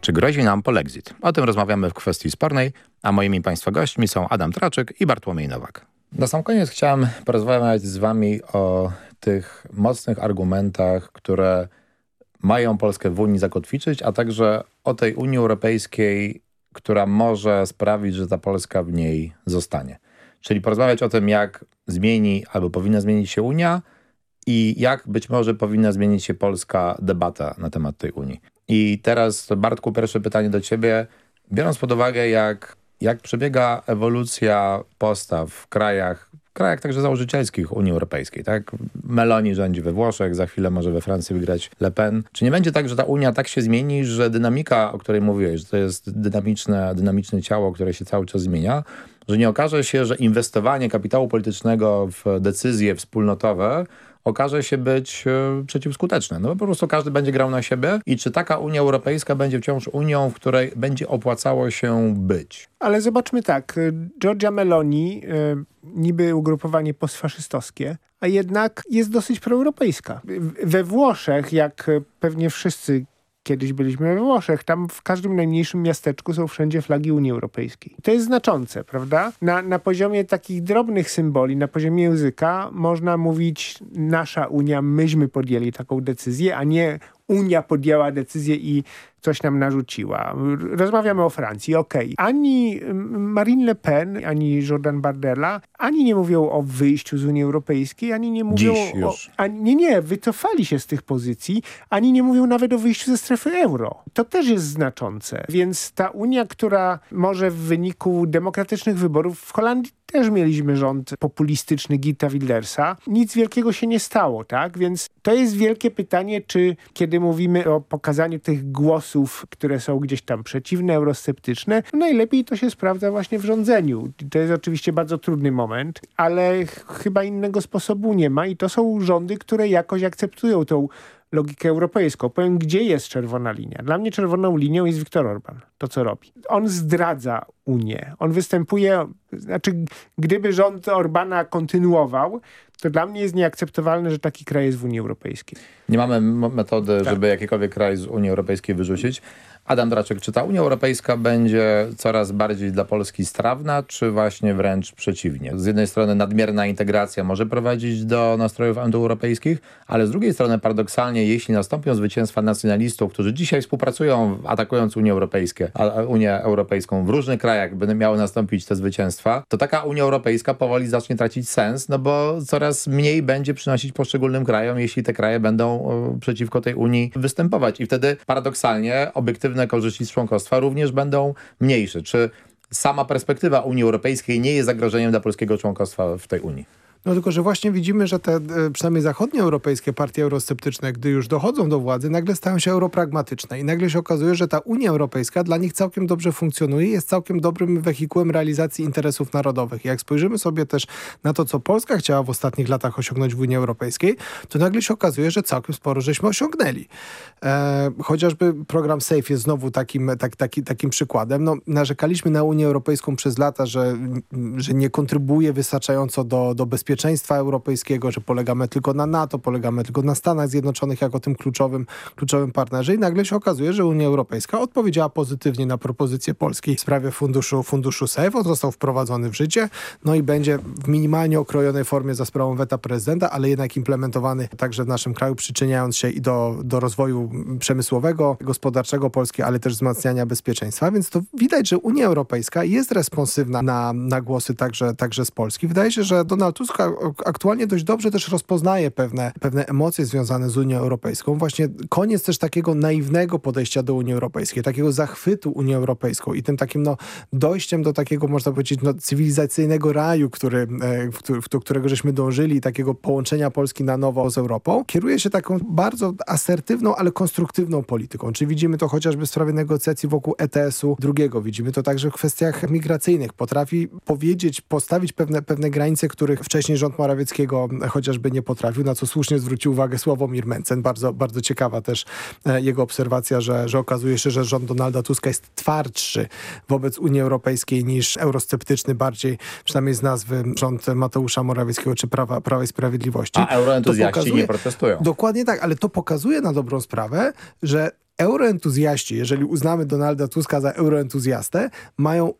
Czy grozi nam polexit? O tym rozmawiamy w kwestii spornej, a moimi Państwa gośćmi są Adam Traczyk i Bartłomiej Nowak. Na sam koniec chciałem porozmawiać z Wami o tych mocnych argumentach, które mają Polskę w Unii zakotwiczyć, a także o tej Unii Europejskiej, która może sprawić, że ta Polska w niej zostanie. Czyli porozmawiać o tym, jak zmieni albo powinna zmienić się Unia i jak być może powinna zmienić się polska debata na temat tej Unii. I teraz, Bartku, pierwsze pytanie do ciebie. Biorąc pod uwagę, jak, jak przebiega ewolucja postaw w krajach, w krajach także założycielskich Unii Europejskiej, tak? Meloni rządzi we Włoszech, za chwilę może we Francji wygrać Le Pen. Czy nie będzie tak, że ta Unia tak się zmieni, że dynamika, o której mówiłeś, że to jest dynamiczne, dynamiczne ciało, które się cały czas zmienia, że nie okaże się, że inwestowanie kapitału politycznego w decyzje wspólnotowe okaże się być e, przeciwskuteczne. No bo po prostu każdy będzie grał na siebie i czy taka Unia Europejska będzie wciąż Unią, w której będzie opłacało się być? Ale zobaczmy tak, y, Giorgia Meloni, y, niby ugrupowanie postfaszystowskie, a jednak jest dosyć proeuropejska. We Włoszech, jak pewnie wszyscy kiedyś byliśmy we Włoszech, tam w każdym najmniejszym miasteczku są wszędzie flagi Unii Europejskiej. To jest znaczące, prawda? Na, na poziomie takich drobnych symboli, na poziomie języka można mówić nasza Unia, myśmy podjęli taką decyzję, a nie Unia podjęła decyzję i coś nam narzuciła. Rozmawiamy o Francji, okej. Okay. Ani Marine Le Pen, ani Jordan Bardella, ani nie mówią o wyjściu z Unii Europejskiej, ani nie mówią Dziś o... Ani, nie, nie, wycofali się z tych pozycji, ani nie mówią nawet o wyjściu ze strefy euro. To też jest znaczące. Więc ta Unia, która może w wyniku demokratycznych wyborów w Holandii też mieliśmy rząd populistyczny Gita Wildersa. Nic wielkiego się nie stało, tak? Więc to jest wielkie pytanie, czy kiedy mówimy o pokazaniu tych głosów, które są gdzieś tam przeciwne, eurosceptyczne, najlepiej to się sprawdza właśnie w rządzeniu. To jest oczywiście bardzo trudny moment, ale ch chyba innego sposobu nie ma i to są rządy, które jakoś akceptują tą logikę europejską. Powiem, gdzie jest czerwona linia. Dla mnie czerwoną linią jest Viktor Orban, to co robi. On zdradza Unię. On występuje, znaczy gdyby rząd Orbana kontynuował, to dla mnie jest nieakceptowalne, że taki kraj jest w Unii Europejskiej. Nie mamy metody, tak. żeby jakikolwiek kraj z Unii Europejskiej wyrzucić. Adam Draczek, czy ta Unia Europejska będzie coraz bardziej dla Polski strawna, czy właśnie wręcz przeciwnie? Z jednej strony nadmierna integracja może prowadzić do nastrojów antyeuropejskich, ale z drugiej strony paradoksalnie, jeśli nastąpią zwycięstwa nacjonalistów, którzy dzisiaj współpracują atakując Unię Europejską, Unię Europejską w różnych krajach, by miały nastąpić te zwycięstwa, to taka Unia Europejska powoli zacznie tracić sens, no bo coraz mniej będzie przynosić poszczególnym krajom, jeśli te kraje będą przeciwko tej Unii występować. I wtedy paradoksalnie obiektywne korzyści z członkostwa również będą mniejsze. Czy sama perspektywa Unii Europejskiej nie jest zagrożeniem dla polskiego członkostwa w tej Unii? No tylko, że właśnie widzimy, że te przynajmniej zachodnioeuropejskie partie eurosceptyczne, gdy już dochodzą do władzy, nagle stają się europragmatyczne i nagle się okazuje, że ta Unia Europejska dla nich całkiem dobrze funkcjonuje jest całkiem dobrym wehikułem realizacji interesów narodowych. Jak spojrzymy sobie też na to, co Polska chciała w ostatnich latach osiągnąć w Unii Europejskiej, to nagle się okazuje, że całkiem sporo żeśmy osiągnęli. E, chociażby program SAFE jest znowu takim, tak, taki, takim przykładem. No, narzekaliśmy na Unię Europejską przez lata, że, że nie kontrybuje wystarczająco do, do bezpieczeństwa bezpieczeństwa europejskiego, że polegamy tylko na NATO, polegamy tylko na Stanach Zjednoczonych jako tym kluczowym, kluczowym partnerze i nagle się okazuje, że Unia Europejska odpowiedziała pozytywnie na propozycję Polski w sprawie funduszu, funduszu SAFE. On został wprowadzony w życie, no i będzie w minimalnie okrojonej formie za sprawą weta prezydenta, ale jednak implementowany także w naszym kraju, przyczyniając się i do, do rozwoju przemysłowego, gospodarczego Polski, ale też wzmacniania bezpieczeństwa, więc to widać, że Unia Europejska jest responsywna na, na głosy także, także z Polski. Wydaje się, że Donald Tusk aktualnie dość dobrze też rozpoznaje pewne, pewne emocje związane z Unią Europejską. Właśnie koniec też takiego naiwnego podejścia do Unii Europejskiej, takiego zachwytu Unią Europejską i tym takim no, dojściem do takiego, można powiedzieć, no, cywilizacyjnego raju, który, e, w, do którego żeśmy dążyli, takiego połączenia Polski na nowo z Europą, kieruje się taką bardzo asertywną, ale konstruktywną polityką. Czy widzimy to chociażby w sprawie negocjacji wokół ETS-u drugiego, widzimy to także w kwestiach migracyjnych. Potrafi powiedzieć, postawić pewne, pewne granice, których wcześniej rząd Morawieckiego chociażby nie potrafił, na co słusznie zwrócił uwagę Sławomir Mencen. Bardzo, bardzo ciekawa też e, jego obserwacja, że, że okazuje się, że rząd Donalda Tuska jest twardszy wobec Unii Europejskiej niż eurosceptyczny, bardziej przynajmniej z nazwy rząd Mateusza Morawieckiego czy Prawa, Prawa i Sprawiedliwości. A euroentuzjaści pokazuje, nie protestują. Dokładnie tak, ale to pokazuje na dobrą sprawę, że euroentuzjaści, jeżeli uznamy Donalda Tuska za euroentuzjastę, mają,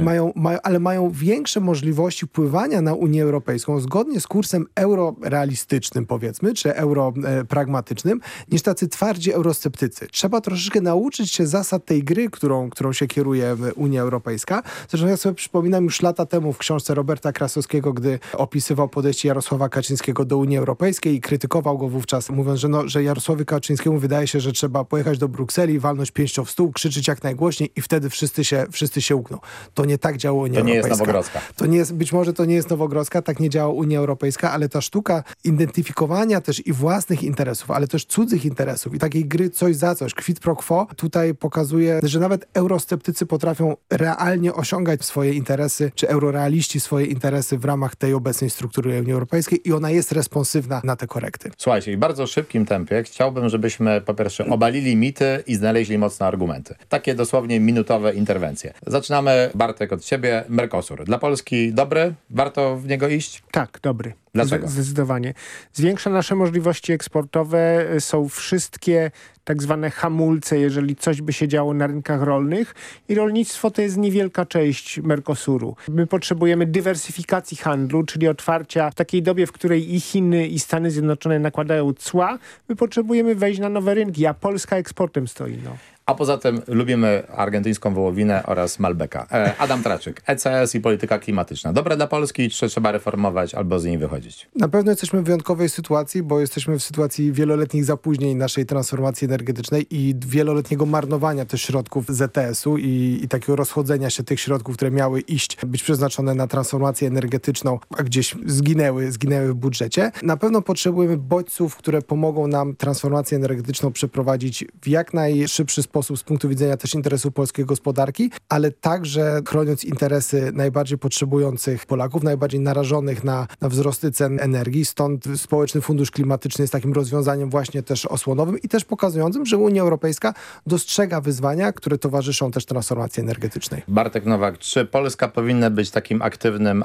mają, mają, ale mają większe możliwości wpływania na Unię Europejską zgodnie z kursem eurorealistycznym, powiedzmy, czy europragmatycznym, niż tacy twardzi eurosceptycy. Trzeba troszeczkę nauczyć się zasad tej gry, którą, którą się kieruje Unia Europejska. Zresztą ja sobie przypominam już lata temu w książce Roberta Krasowskiego, gdy opisywał podejście Jarosława Kaczyńskiego do Unii Europejskiej i krytykował go wówczas, mówiąc, że, no, że Jarosławowi Kaczyńskiemu wydaje się, że trzeba pojechać do Brukseli, walnąć pięścią w stół, krzyczeć jak najgłośniej i wtedy wszyscy się, wszyscy się ugną. To nie tak działa Unia to nie Europejska. Jest Nowogrodzka. To nie jest Być może to nie jest Nowogrodzka, tak nie działa Unia Europejska, ale ta sztuka identyfikowania też i własnych interesów, ale też cudzych interesów i takiej gry coś za coś, quid pro quo, tutaj pokazuje, że nawet eurosceptycy potrafią realnie osiągać swoje interesy, czy eurorealiści swoje interesy w ramach tej obecnej struktury Unii Europejskiej i ona jest responsywna na te korekty. Słuchajcie, w bardzo szybkim tempie chciałbym, żebyśmy po pierwsze obalili mity i znaleźli mocne argumenty. Takie dosłownie minutowe interwencje. Zaczynamy, Bartek, od ciebie. Mercosur. Dla Polski dobry? Warto w niego iść? Tak, dobry. Dlaczego? Zdecydowanie. Zwiększa nasze możliwości eksportowe. Są wszystkie tak zwane hamulce, jeżeli coś by się działo na rynkach rolnych i rolnictwo to jest niewielka część Mercosuru. My potrzebujemy dywersyfikacji handlu, czyli otwarcia w takiej dobie, w której i Chiny i Stany Zjednoczone nakładają cła, my potrzebujemy wejść na nowe rynki, a Polska eksportem stoi. No. A poza tym lubimy argentyńską wołowinę oraz Malbeka. E, Adam Traczyk, ECS i polityka klimatyczna. Dobre dla Polski, czy trzeba reformować albo z niej wychodzić? Na pewno jesteśmy w wyjątkowej sytuacji, bo jesteśmy w sytuacji wieloletnich zapóźnień naszej transformacji energetycznej i wieloletniego marnowania też środków ZTS-u i, i takiego rozchodzenia się tych środków, które miały iść, być przeznaczone na transformację energetyczną, a gdzieś zginęły, zginęły w budżecie. Na pewno potrzebujemy bodźców, które pomogą nam transformację energetyczną przeprowadzić w jak najszybszy sposób z punktu widzenia też interesu polskiej gospodarki, ale także chroniąc interesy najbardziej potrzebujących Polaków, najbardziej narażonych na, na wzrosty cen energii. Stąd Społeczny Fundusz Klimatyczny jest takim rozwiązaniem właśnie też osłonowym i też pokazującym, że Unia Europejska dostrzega wyzwania, które towarzyszą też transformacji energetycznej. Bartek Nowak, czy Polska powinna być takim aktywnym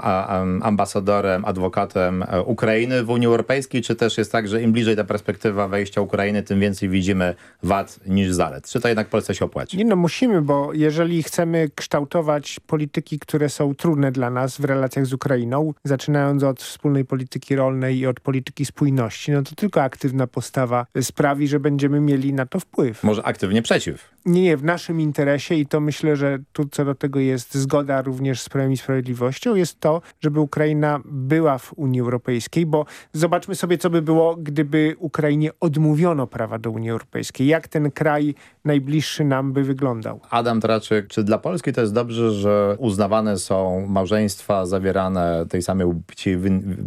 ambasadorem, adwokatem e, Ukrainy w Unii Europejskiej, czy też jest tak, że im bliżej ta perspektywa wejścia Ukrainy, tym więcej widzimy wad niż zalet? Czy to jednak Polsce się opłaci? Nie no, musimy, bo jeżeli chcemy kształtować polityki, które są trudne dla nas w relacjach z Ukrainą, zaczynając od wspólnej polityki rolnej i od polityki spójności, no to tylko aktywna postawa sprawi, że będziemy mieli na to wpływ. Może aktywnie przeciw? Nie, nie, w naszym interesie i to myślę, że tu co do tego jest zgoda również z Prawem i Sprawiedliwością, jest to, żeby Ukraina była w Unii Europejskiej, bo zobaczmy sobie, co by było, gdyby Ukrainie odmówiono prawa do Unii Europejskiej. Jak ten kraj najbliższy nam by wyglądał? Adam Traczyk, czy dla Polski to jest dobrze, że uznawane są małżeństwa zawierane tej samej płci,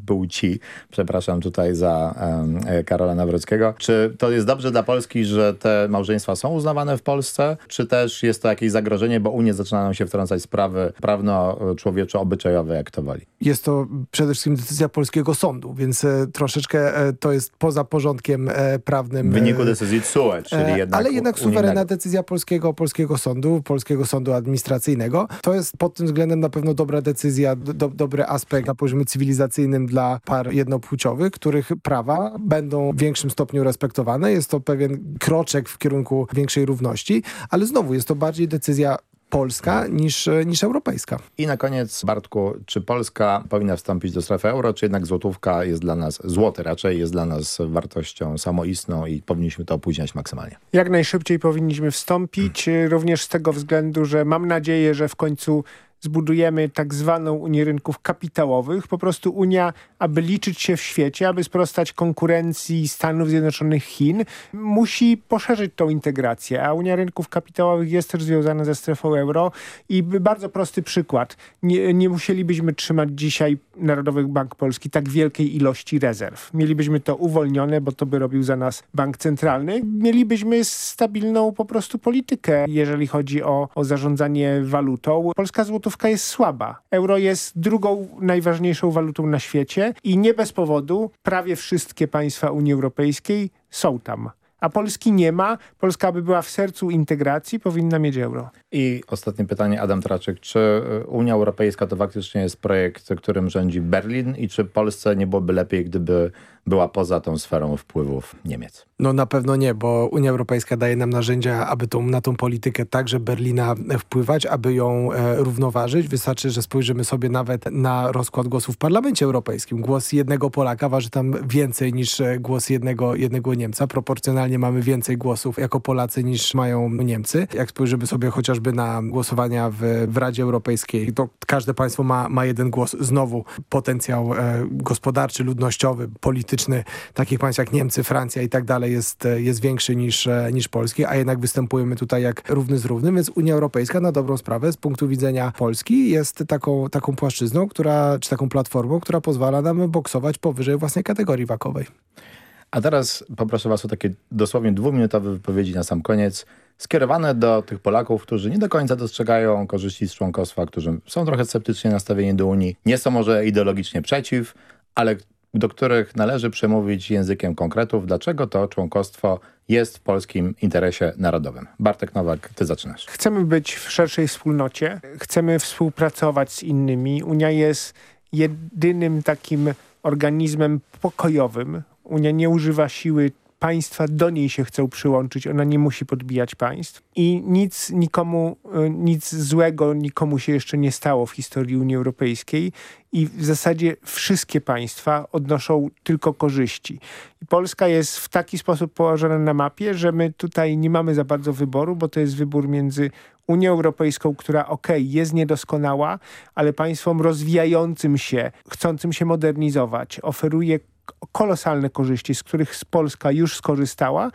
płci przepraszam tutaj za um, Karola Nawrockiego. Czy to jest dobrze dla Polski, że te małżeństwa są uznawane w Polsce, czy też jest to jakieś zagrożenie, bo Unia zaczyna nam się wtrącać sprawy prawno-człowieczo-obyczajowe, jak to woli? Jest to przede wszystkim decyzja polskiego sądu, więc e, troszeczkę e, to jest poza porządkiem e, prawnym. W wyniku decyzji TSUE, czyli jednak Ale jednak suwerenna decyzja polskiego, polskiego sądu, polskiego sądu administracyjnego. To jest pod tym względem na pewno dobra decyzja, do, dobry aspekt na poziomie cywilizacyjnym dla par jednopłciowych, których prawa będą w większym stopniu respektowane. Jest to pewien kroczek w kierunku większej równości, ale znowu jest to bardziej decyzja polska niż, niż europejska. I na koniec, Bartku, czy Polska powinna wstąpić do strefy euro, czy jednak złotówka jest dla nas, złoty raczej jest dla nas wartością samoistną i powinniśmy to opóźniać maksymalnie? Jak najszybciej powinniśmy wstąpić, hmm. również z tego względu, że mam nadzieję, że w końcu zbudujemy tak zwaną Unię Rynków Kapitałowych. Po prostu Unia, aby liczyć się w świecie, aby sprostać konkurencji Stanów Zjednoczonych, Chin, musi poszerzyć tą integrację, a Unia Rynków Kapitałowych jest też związana ze strefą euro i bardzo prosty przykład. Nie, nie musielibyśmy trzymać dzisiaj Narodowy Bank Polski tak wielkiej ilości rezerw. Mielibyśmy to uwolnione, bo to by robił za nas bank centralny. Mielibyśmy stabilną po prostu politykę, jeżeli chodzi o, o zarządzanie walutą. Polska złotówka jest słaba. Euro jest drugą najważniejszą walutą na świecie i nie bez powodu prawie wszystkie państwa Unii Europejskiej są tam a Polski nie ma. Polska by była w sercu integracji, powinna mieć euro. I ostatnie pytanie, Adam Traczyk. Czy Unia Europejska to faktycznie jest projekt, którym rządzi Berlin i czy Polsce nie byłoby lepiej, gdyby była poza tą sferą wpływów Niemiec? No na pewno nie, bo Unia Europejska daje nam narzędzia, aby tą, na tą politykę także Berlina wpływać, aby ją e, równoważyć. Wystarczy, że spojrzymy sobie nawet na rozkład głosów w Parlamencie Europejskim. Głos jednego Polaka waży tam więcej niż głos jednego, jednego Niemca. Proporcjonalnie mamy więcej głosów jako Polacy niż mają Niemcy. Jak spojrzymy sobie chociażby na głosowania w, w Radzie Europejskiej, to każde państwo ma, ma jeden głos. Znowu potencjał e, gospodarczy, ludnościowy, polityczny takich państw jak Niemcy, Francja i tak dalej jest, jest większy niż, niż polski, a jednak występujemy tutaj jak równy z równym, więc Unia Europejska na dobrą sprawę z punktu widzenia Polski jest taką, taką płaszczyzną, która, czy taką platformą, która pozwala nam boksować powyżej własnej kategorii wakowej. A teraz poproszę was o takie dosłownie dwuminutowe wypowiedzi na sam koniec, skierowane do tych Polaków, którzy nie do końca dostrzegają korzyści z członkostwa, którzy są trochę sceptycznie nastawieni do Unii, nie są może ideologicznie przeciw, ale do których należy przemówić językiem konkretów, dlaczego to członkostwo jest w polskim interesie narodowym. Bartek Nowak, ty zaczynasz. Chcemy być w szerszej wspólnocie, chcemy współpracować z innymi. Unia jest jedynym takim organizmem pokojowym. Unia nie używa siły państwa do niej się chcą przyłączyć, ona nie musi podbijać państw. I nic nikomu, e, nic złego nikomu się jeszcze nie stało w historii Unii Europejskiej. I w zasadzie wszystkie państwa odnoszą tylko korzyści. I Polska jest w taki sposób położona na mapie, że my tutaj nie mamy za bardzo wyboru, bo to jest wybór między Unią Europejską, która ok, jest niedoskonała, ale państwom rozwijającym się, chcącym się modernizować, oferuje kolosalne korzyści, z których Polska już skorzystała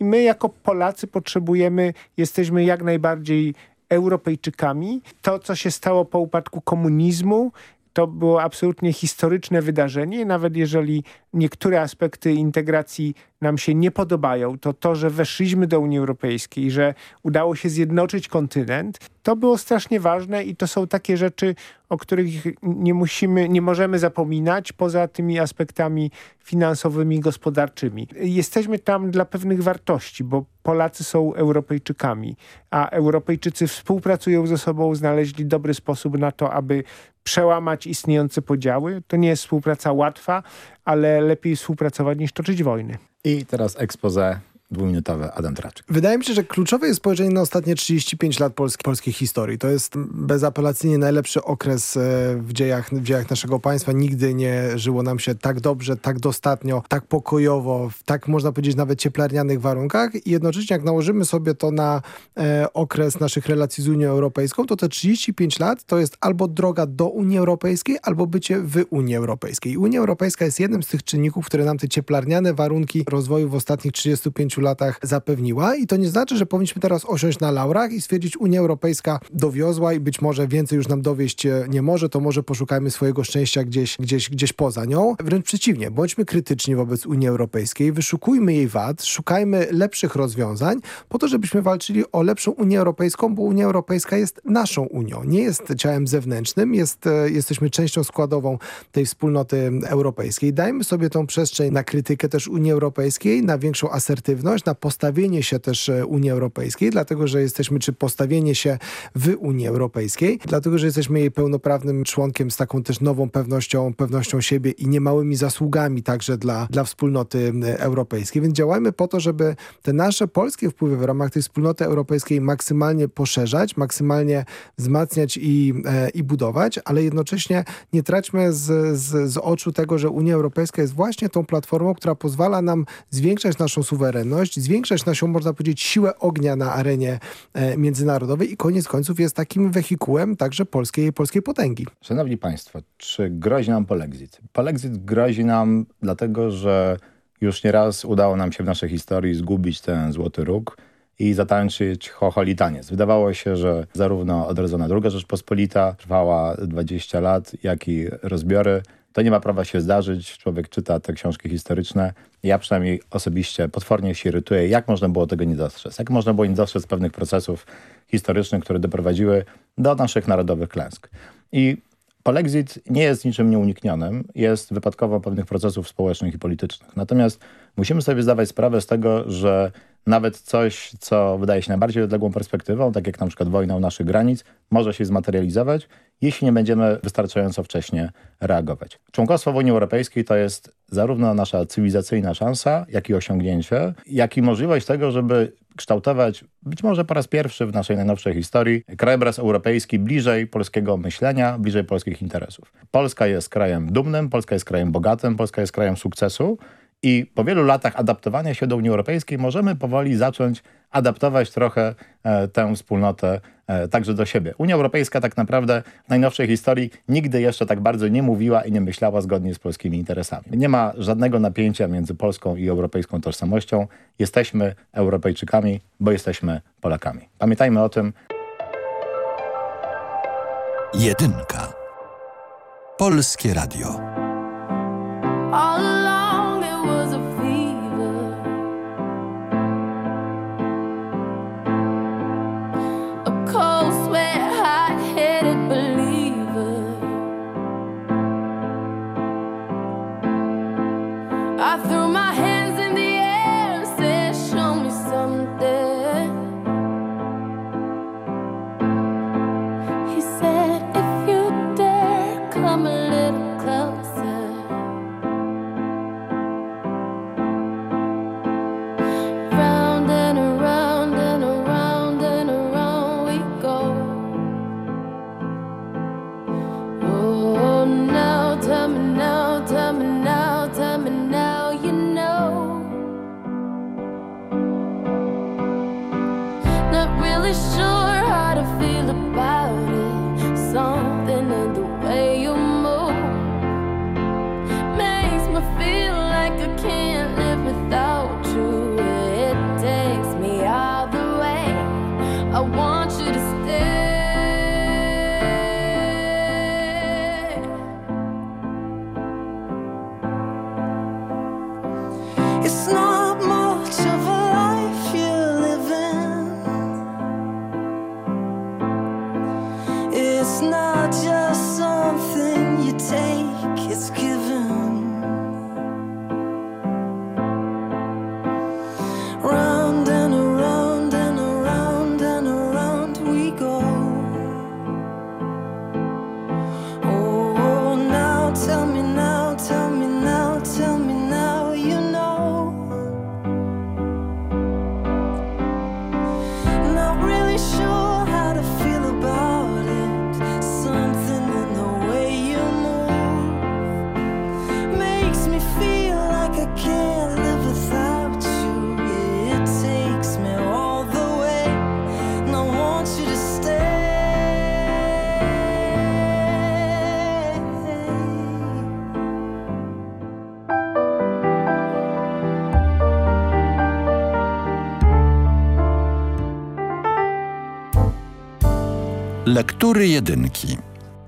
i my jako Polacy potrzebujemy, jesteśmy jak najbardziej Europejczykami. To, co się stało po upadku komunizmu, to było absolutnie historyczne wydarzenie. Nawet jeżeli niektóre aspekty integracji nam się nie podobają, to to, że weszliśmy do Unii Europejskiej, że udało się zjednoczyć kontynent, to było strasznie ważne i to są takie rzeczy, o których nie musimy, nie możemy zapominać poza tymi aspektami finansowymi, gospodarczymi. Jesteśmy tam dla pewnych wartości, bo Polacy są Europejczykami, a Europejczycy współpracują ze sobą, znaleźli dobry sposób na to, aby przełamać istniejące podziały. To nie jest współpraca łatwa, ale lepiej współpracować niż toczyć wojny. I teraz expose dwuminutowe Adam Traczyk. Wydaje mi się, że kluczowe jest spojrzenie na ostatnie 35 lat polskiej, polskiej historii. To jest bezapelacyjnie najlepszy okres e, w dziejach, w dziejach naszego państwa. Nigdy nie żyło nam się tak dobrze, tak dostatnio, tak pokojowo, w tak można powiedzieć nawet cieplarnianych warunkach i jednocześnie jak nałożymy sobie to na e, okres naszych relacji z Unią Europejską, to te 35 lat to jest albo droga do Unii Europejskiej, albo bycie w Unii Europejskiej. Unia Europejska jest jednym z tych czynników, które nam te cieplarniane warunki rozwoju w ostatnich 35 latach zapewniła i to nie znaczy, że powinniśmy teraz osiąść na laurach i stwierdzić Unia Europejska dowiozła i być może więcej już nam dowieść e, nie może, to może poszukajmy swojego szczęścia gdzieś, gdzieś, gdzieś poza nią. Wręcz przeciwnie, bądźmy krytyczni wobec Unii Europejskiej, wyszukujmy jej wad, szukajmy lepszych rozwiązań po to, żebyśmy walczyli o lepszą Unię Europejską, bo Unia Europejska jest naszą Unią, nie jest ciałem zewnętrznym, jest, e, jesteśmy częścią składową tej wspólnoty europejskiej. Dajmy sobie tą przestrzeń na krytykę też Unii Europejskiej, na większą asertywność, na postawienie się też e, Unii Europejskiej, dlatego że jesteśmy, czy postawienie się w Unii Europejskiej, dlatego że jesteśmy jej pełnoprawnym członkiem z taką też nową pewnością, pewnością siebie i niemałymi zasługami także dla, dla wspólnoty europejskiej. Więc działajmy po to, żeby te nasze polskie wpływy w ramach tej wspólnoty europejskiej maksymalnie poszerzać, maksymalnie wzmacniać i, e, i budować, ale jednocześnie nie traćmy z, z, z oczu tego, że Unia Europejska jest właśnie tą platformą, która pozwala nam zwiększać naszą suwerenność, zwiększać naszą, można powiedzieć, siłę ognia na arenie e, międzynarodowej i koniec końców jest takim wehikułem także polskiej, polskiej potęgi. Szanowni Państwo, czy grozi nam polexit? Polexit grozi nam dlatego, że już nieraz udało nam się w naszej historii zgubić ten złoty róg i zatańczyć chocholitaniec. Wydawało się, że zarówno odrodzona II Rzeczpospolita trwała 20 lat, jak i rozbiory to nie ma prawa się zdarzyć. Człowiek czyta te książki historyczne. Ja przynajmniej osobiście potwornie się irytuję, jak można było tego nie dostrzec. Jak można było nie dostrzec pewnych procesów historycznych, które doprowadziły do naszych narodowych klęsk. I polexit nie jest niczym nieuniknionym, jest wypadkową pewnych procesów społecznych i politycznych. Natomiast musimy sobie zdawać sprawę z tego, że nawet coś, co wydaje się najbardziej odległą perspektywą, tak jak na przykład wojna u naszych granic, może się zmaterializować, jeśli nie będziemy wystarczająco wcześnie reagować. Członkostwo w Unii Europejskiej to jest zarówno nasza cywilizacyjna szansa, jak i osiągnięcie, jak i możliwość tego, żeby kształtować być może po raz pierwszy w naszej najnowszej historii krajobraz europejski bliżej polskiego myślenia, bliżej polskich interesów. Polska jest krajem dumnym, Polska jest krajem bogatym, Polska jest krajem sukcesu, i po wielu latach adaptowania się do Unii Europejskiej możemy powoli zacząć adaptować trochę e, tę wspólnotę także do siebie. Unia Europejska tak naprawdę w najnowszej historii nigdy jeszcze tak bardzo nie mówiła i nie myślała zgodnie z polskimi interesami. Nie ma żadnego napięcia między polską i europejską tożsamością. Jesteśmy Europejczykami, bo jesteśmy Polakami. Pamiętajmy o tym. Jedynka. Polskie Radio. Lektury jedynki.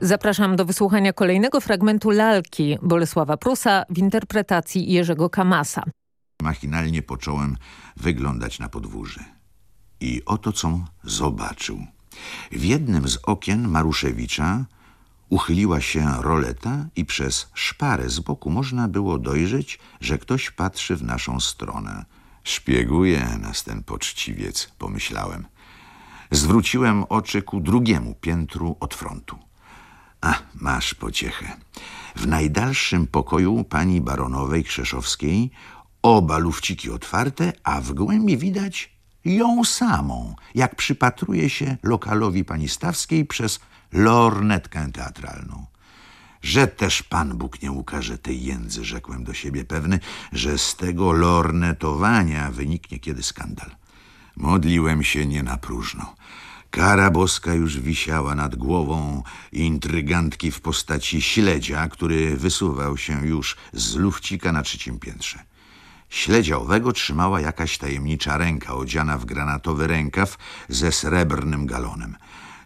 Zapraszam do wysłuchania kolejnego fragmentu lalki Bolesława Prusa w interpretacji Jerzego Kamasa. Machinalnie począłem wyglądać na podwórze. I oto co zobaczył. W jednym z okien Maruszewicza uchyliła się roleta i przez szparę z boku można było dojrzeć, że ktoś patrzy w naszą stronę. Szpieguje nas ten poczciwiec, pomyślałem. Zwróciłem oczy ku drugiemu piętru od frontu. A, masz pociechę. W najdalszym pokoju pani baronowej Krzeszowskiej oba lufciki otwarte, a w głębi widać ją samą, jak przypatruje się lokalowi pani Stawskiej przez lornetkę teatralną. Że też Pan Bóg nie ukaże tej jędzy, rzekłem do siebie, pewny, że z tego lornetowania wyniknie kiedy skandal. Modliłem się nie na próżno. Kara boska już wisiała nad głową intrygantki w postaci śledzia, który wysuwał się już z lufcika na trzecim piętrze. Śledzia owego trzymała jakaś tajemnicza ręka odziana w granatowy rękaw ze srebrnym galonem.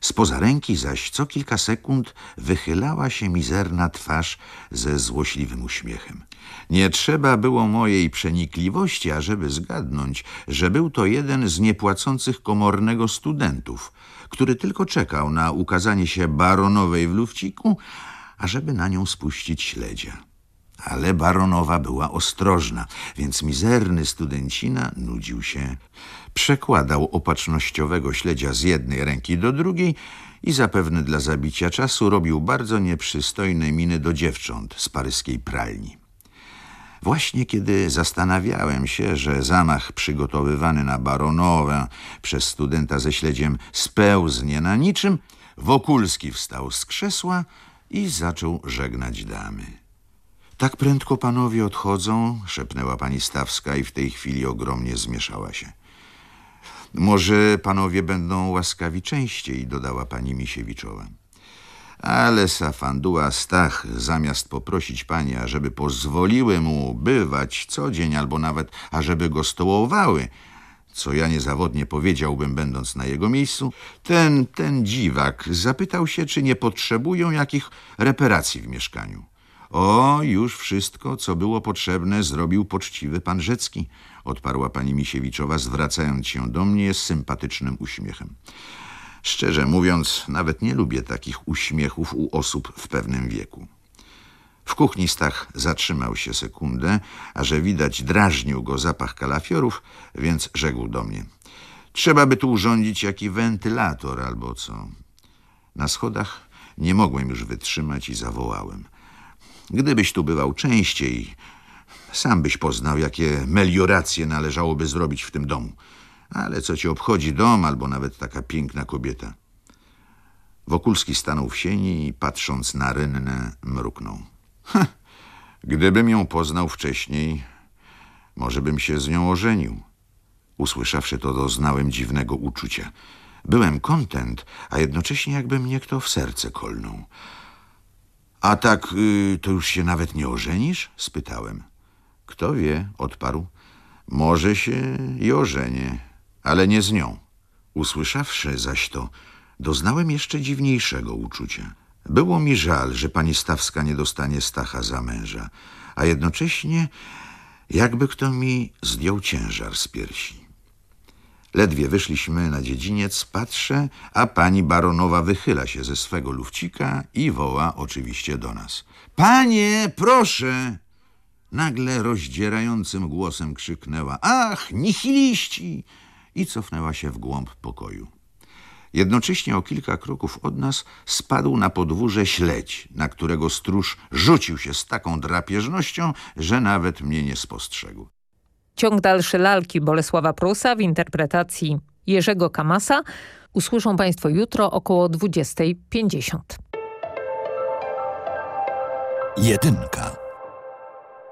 Spoza ręki zaś co kilka sekund wychylała się mizerna twarz ze złośliwym uśmiechem. Nie trzeba było mojej przenikliwości, ażeby zgadnąć, że był to jeden z niepłacących komornego studentów, który tylko czekał na ukazanie się baronowej w lufciku, ażeby na nią spuścić śledzia. Ale baronowa była ostrożna, więc mizerny studencina nudził się. Przekładał opatrznościowego śledzia z jednej ręki do drugiej i zapewne dla zabicia czasu robił bardzo nieprzystojne miny do dziewcząt z paryskiej pralni. Właśnie kiedy zastanawiałem się, że zamach przygotowywany na baronowę przez studenta ze śledziem spełznie na niczym, Wokulski wstał z krzesła i zaczął żegnać damy. Tak prędko panowie odchodzą, szepnęła pani Stawska i w tej chwili ogromnie zmieszała się. Może panowie będą łaskawi częściej, dodała pani Misiewiczowa. Ale Safanduła Stach, zamiast poprosić pani, ażeby pozwoliły mu bywać co dzień, albo nawet ażeby go stołowały, co ja niezawodnie powiedziałbym, będąc na jego miejscu, ten, ten dziwak zapytał się, czy nie potrzebują jakich reparacji w mieszkaniu. O, już wszystko, co było potrzebne, zrobił poczciwy pan Rzecki, odparła pani Misiewiczowa, zwracając się do mnie z sympatycznym uśmiechem. Szczerze mówiąc, nawet nie lubię takich uśmiechów u osób w pewnym wieku. W kuchni Stach zatrzymał się sekundę, a że widać drażnił go zapach kalafiorów, więc rzekł do mnie. Trzeba by tu urządzić jaki wentylator albo co. Na schodach nie mogłem już wytrzymać i zawołałem. Gdybyś tu bywał częściej, sam byś poznał, jakie melioracje należałoby zrobić w tym domu. Ale co ci obchodzi dom albo nawet taka piękna kobieta? Wokulski stanął w sieni i patrząc na rynnę mruknął. Ha, gdybym ją poznał wcześniej, może bym się z nią ożenił. Usłyszawszy to, doznałem dziwnego uczucia. Byłem kontent, a jednocześnie jakby mnie kto w serce kolnął. A tak, y, to już się nawet nie ożenisz? spytałem. Kto wie, odparł. Może się i ożenię, ale nie z nią. Usłyszawszy zaś to, doznałem jeszcze dziwniejszego uczucia. Było mi żal, że pani Stawska nie dostanie Stacha za męża, a jednocześnie jakby kto mi zdjął ciężar z piersi. Ledwie wyszliśmy na dziedziniec, patrzę, a pani baronowa wychyla się ze swego lufcika i woła oczywiście do nas. Panie, proszę! Nagle rozdzierającym głosem krzyknęła. Ach, nihiliści! I cofnęła się w głąb pokoju. Jednocześnie o kilka kroków od nas spadł na podwórze śledź, na którego stróż rzucił się z taką drapieżnością, że nawet mnie nie spostrzegł. Ciąg dalszy lalki Bolesława Prusa w interpretacji Jerzego Kamasa usłyszą Państwo jutro około 20.50. Jedynka.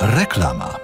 Reklama.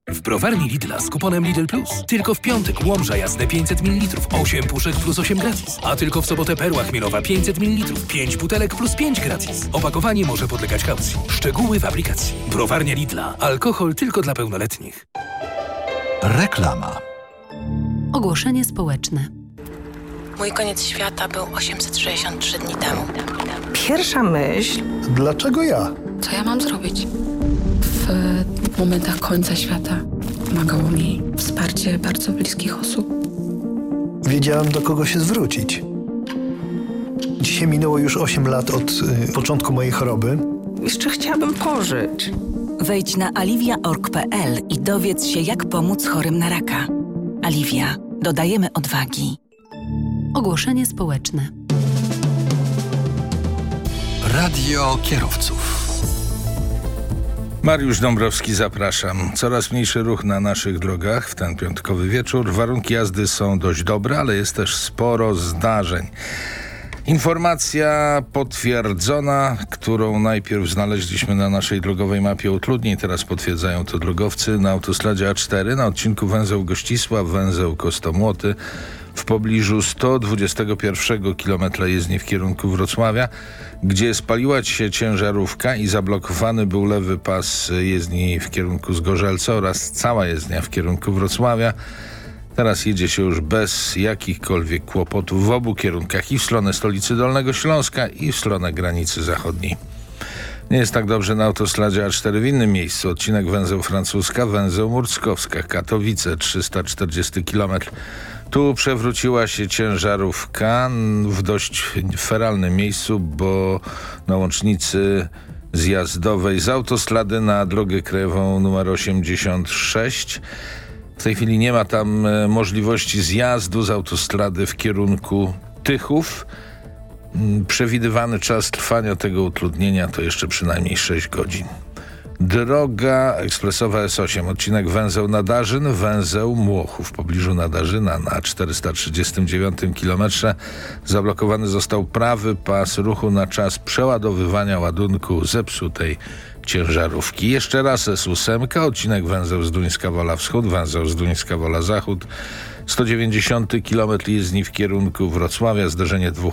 W browarni Lidla z kuponem Lidl Plus. Tylko w piątek łomża jasne 500 ml, 8 puszek plus 8 gratis. A tylko w sobotę perła chmielowa 500 ml, 5 butelek plus 5 gratis. Opakowanie może podlegać kaucji. Szczegóły w aplikacji. Browarnia Lidla. Alkohol tylko dla pełnoletnich. Reklama. Ogłoszenie społeczne. Mój koniec świata był 863 dni temu. Pierwsza myśl. Dlaczego ja? Co ja mam zrobić? W momentach końca świata pomagało mi wsparcie bardzo bliskich osób. Wiedziałem, do kogo się zwrócić. Dzisiaj minęło już 8 lat od y, początku mojej choroby. Jeszcze chciałabym pożyć. Wejdź na aliwia.org.pl i dowiedz się, jak pomóc chorym na raka. Aliwia. Dodajemy odwagi. Ogłoszenie społeczne. Radio kierowców. Mariusz Dąbrowski, zapraszam. Coraz mniejszy ruch na naszych drogach w ten piątkowy wieczór. Warunki jazdy są dość dobre, ale jest też sporo zdarzeń. Informacja potwierdzona, którą najpierw znaleźliśmy na naszej drogowej mapie utrudnień, teraz potwierdzają to drogowcy na autostradzie A4 na odcinku węzeł Gościsław, węzeł Kostomłoty w pobliżu 121 km jezdni w kierunku Wrocławia, gdzie spaliła się ciężarówka i zablokowany był lewy pas jezdni w kierunku Zgorzelca oraz cała jezdnia w kierunku Wrocławia. Teraz jedzie się już bez jakichkolwiek kłopotów w obu kierunkach i w stronę stolicy Dolnego Śląska i w stronę granicy zachodniej. Nie jest tak dobrze na autostradzie A4 w innym miejscu. Odcinek węzeł francuska, węzeł murckowska, Katowice 340 km. Tu przewróciła się ciężarówka w dość feralnym miejscu, bo na łącznicy zjazdowej z autostrady na drogę krajową numer 86 w tej chwili nie ma tam e, możliwości zjazdu z autostrady w kierunku Tychów. Mm, Przewidywany czas trwania tego utrudnienia to jeszcze przynajmniej 6 godzin. Droga ekspresowa S8, odcinek węzeł Nadarzyn, węzeł Młochów. W pobliżu Nadarzyna na 439 km. Zablokowany został prawy pas ruchu na czas przeładowywania ładunku zepsutej ciężarówki. Jeszcze raz S8, odcinek węzeł Zduńska Wola Wschód, węzeł Zduńska Wola Zachód, 190 km jezdni w kierunku Wrocławia, zderzenie dwóch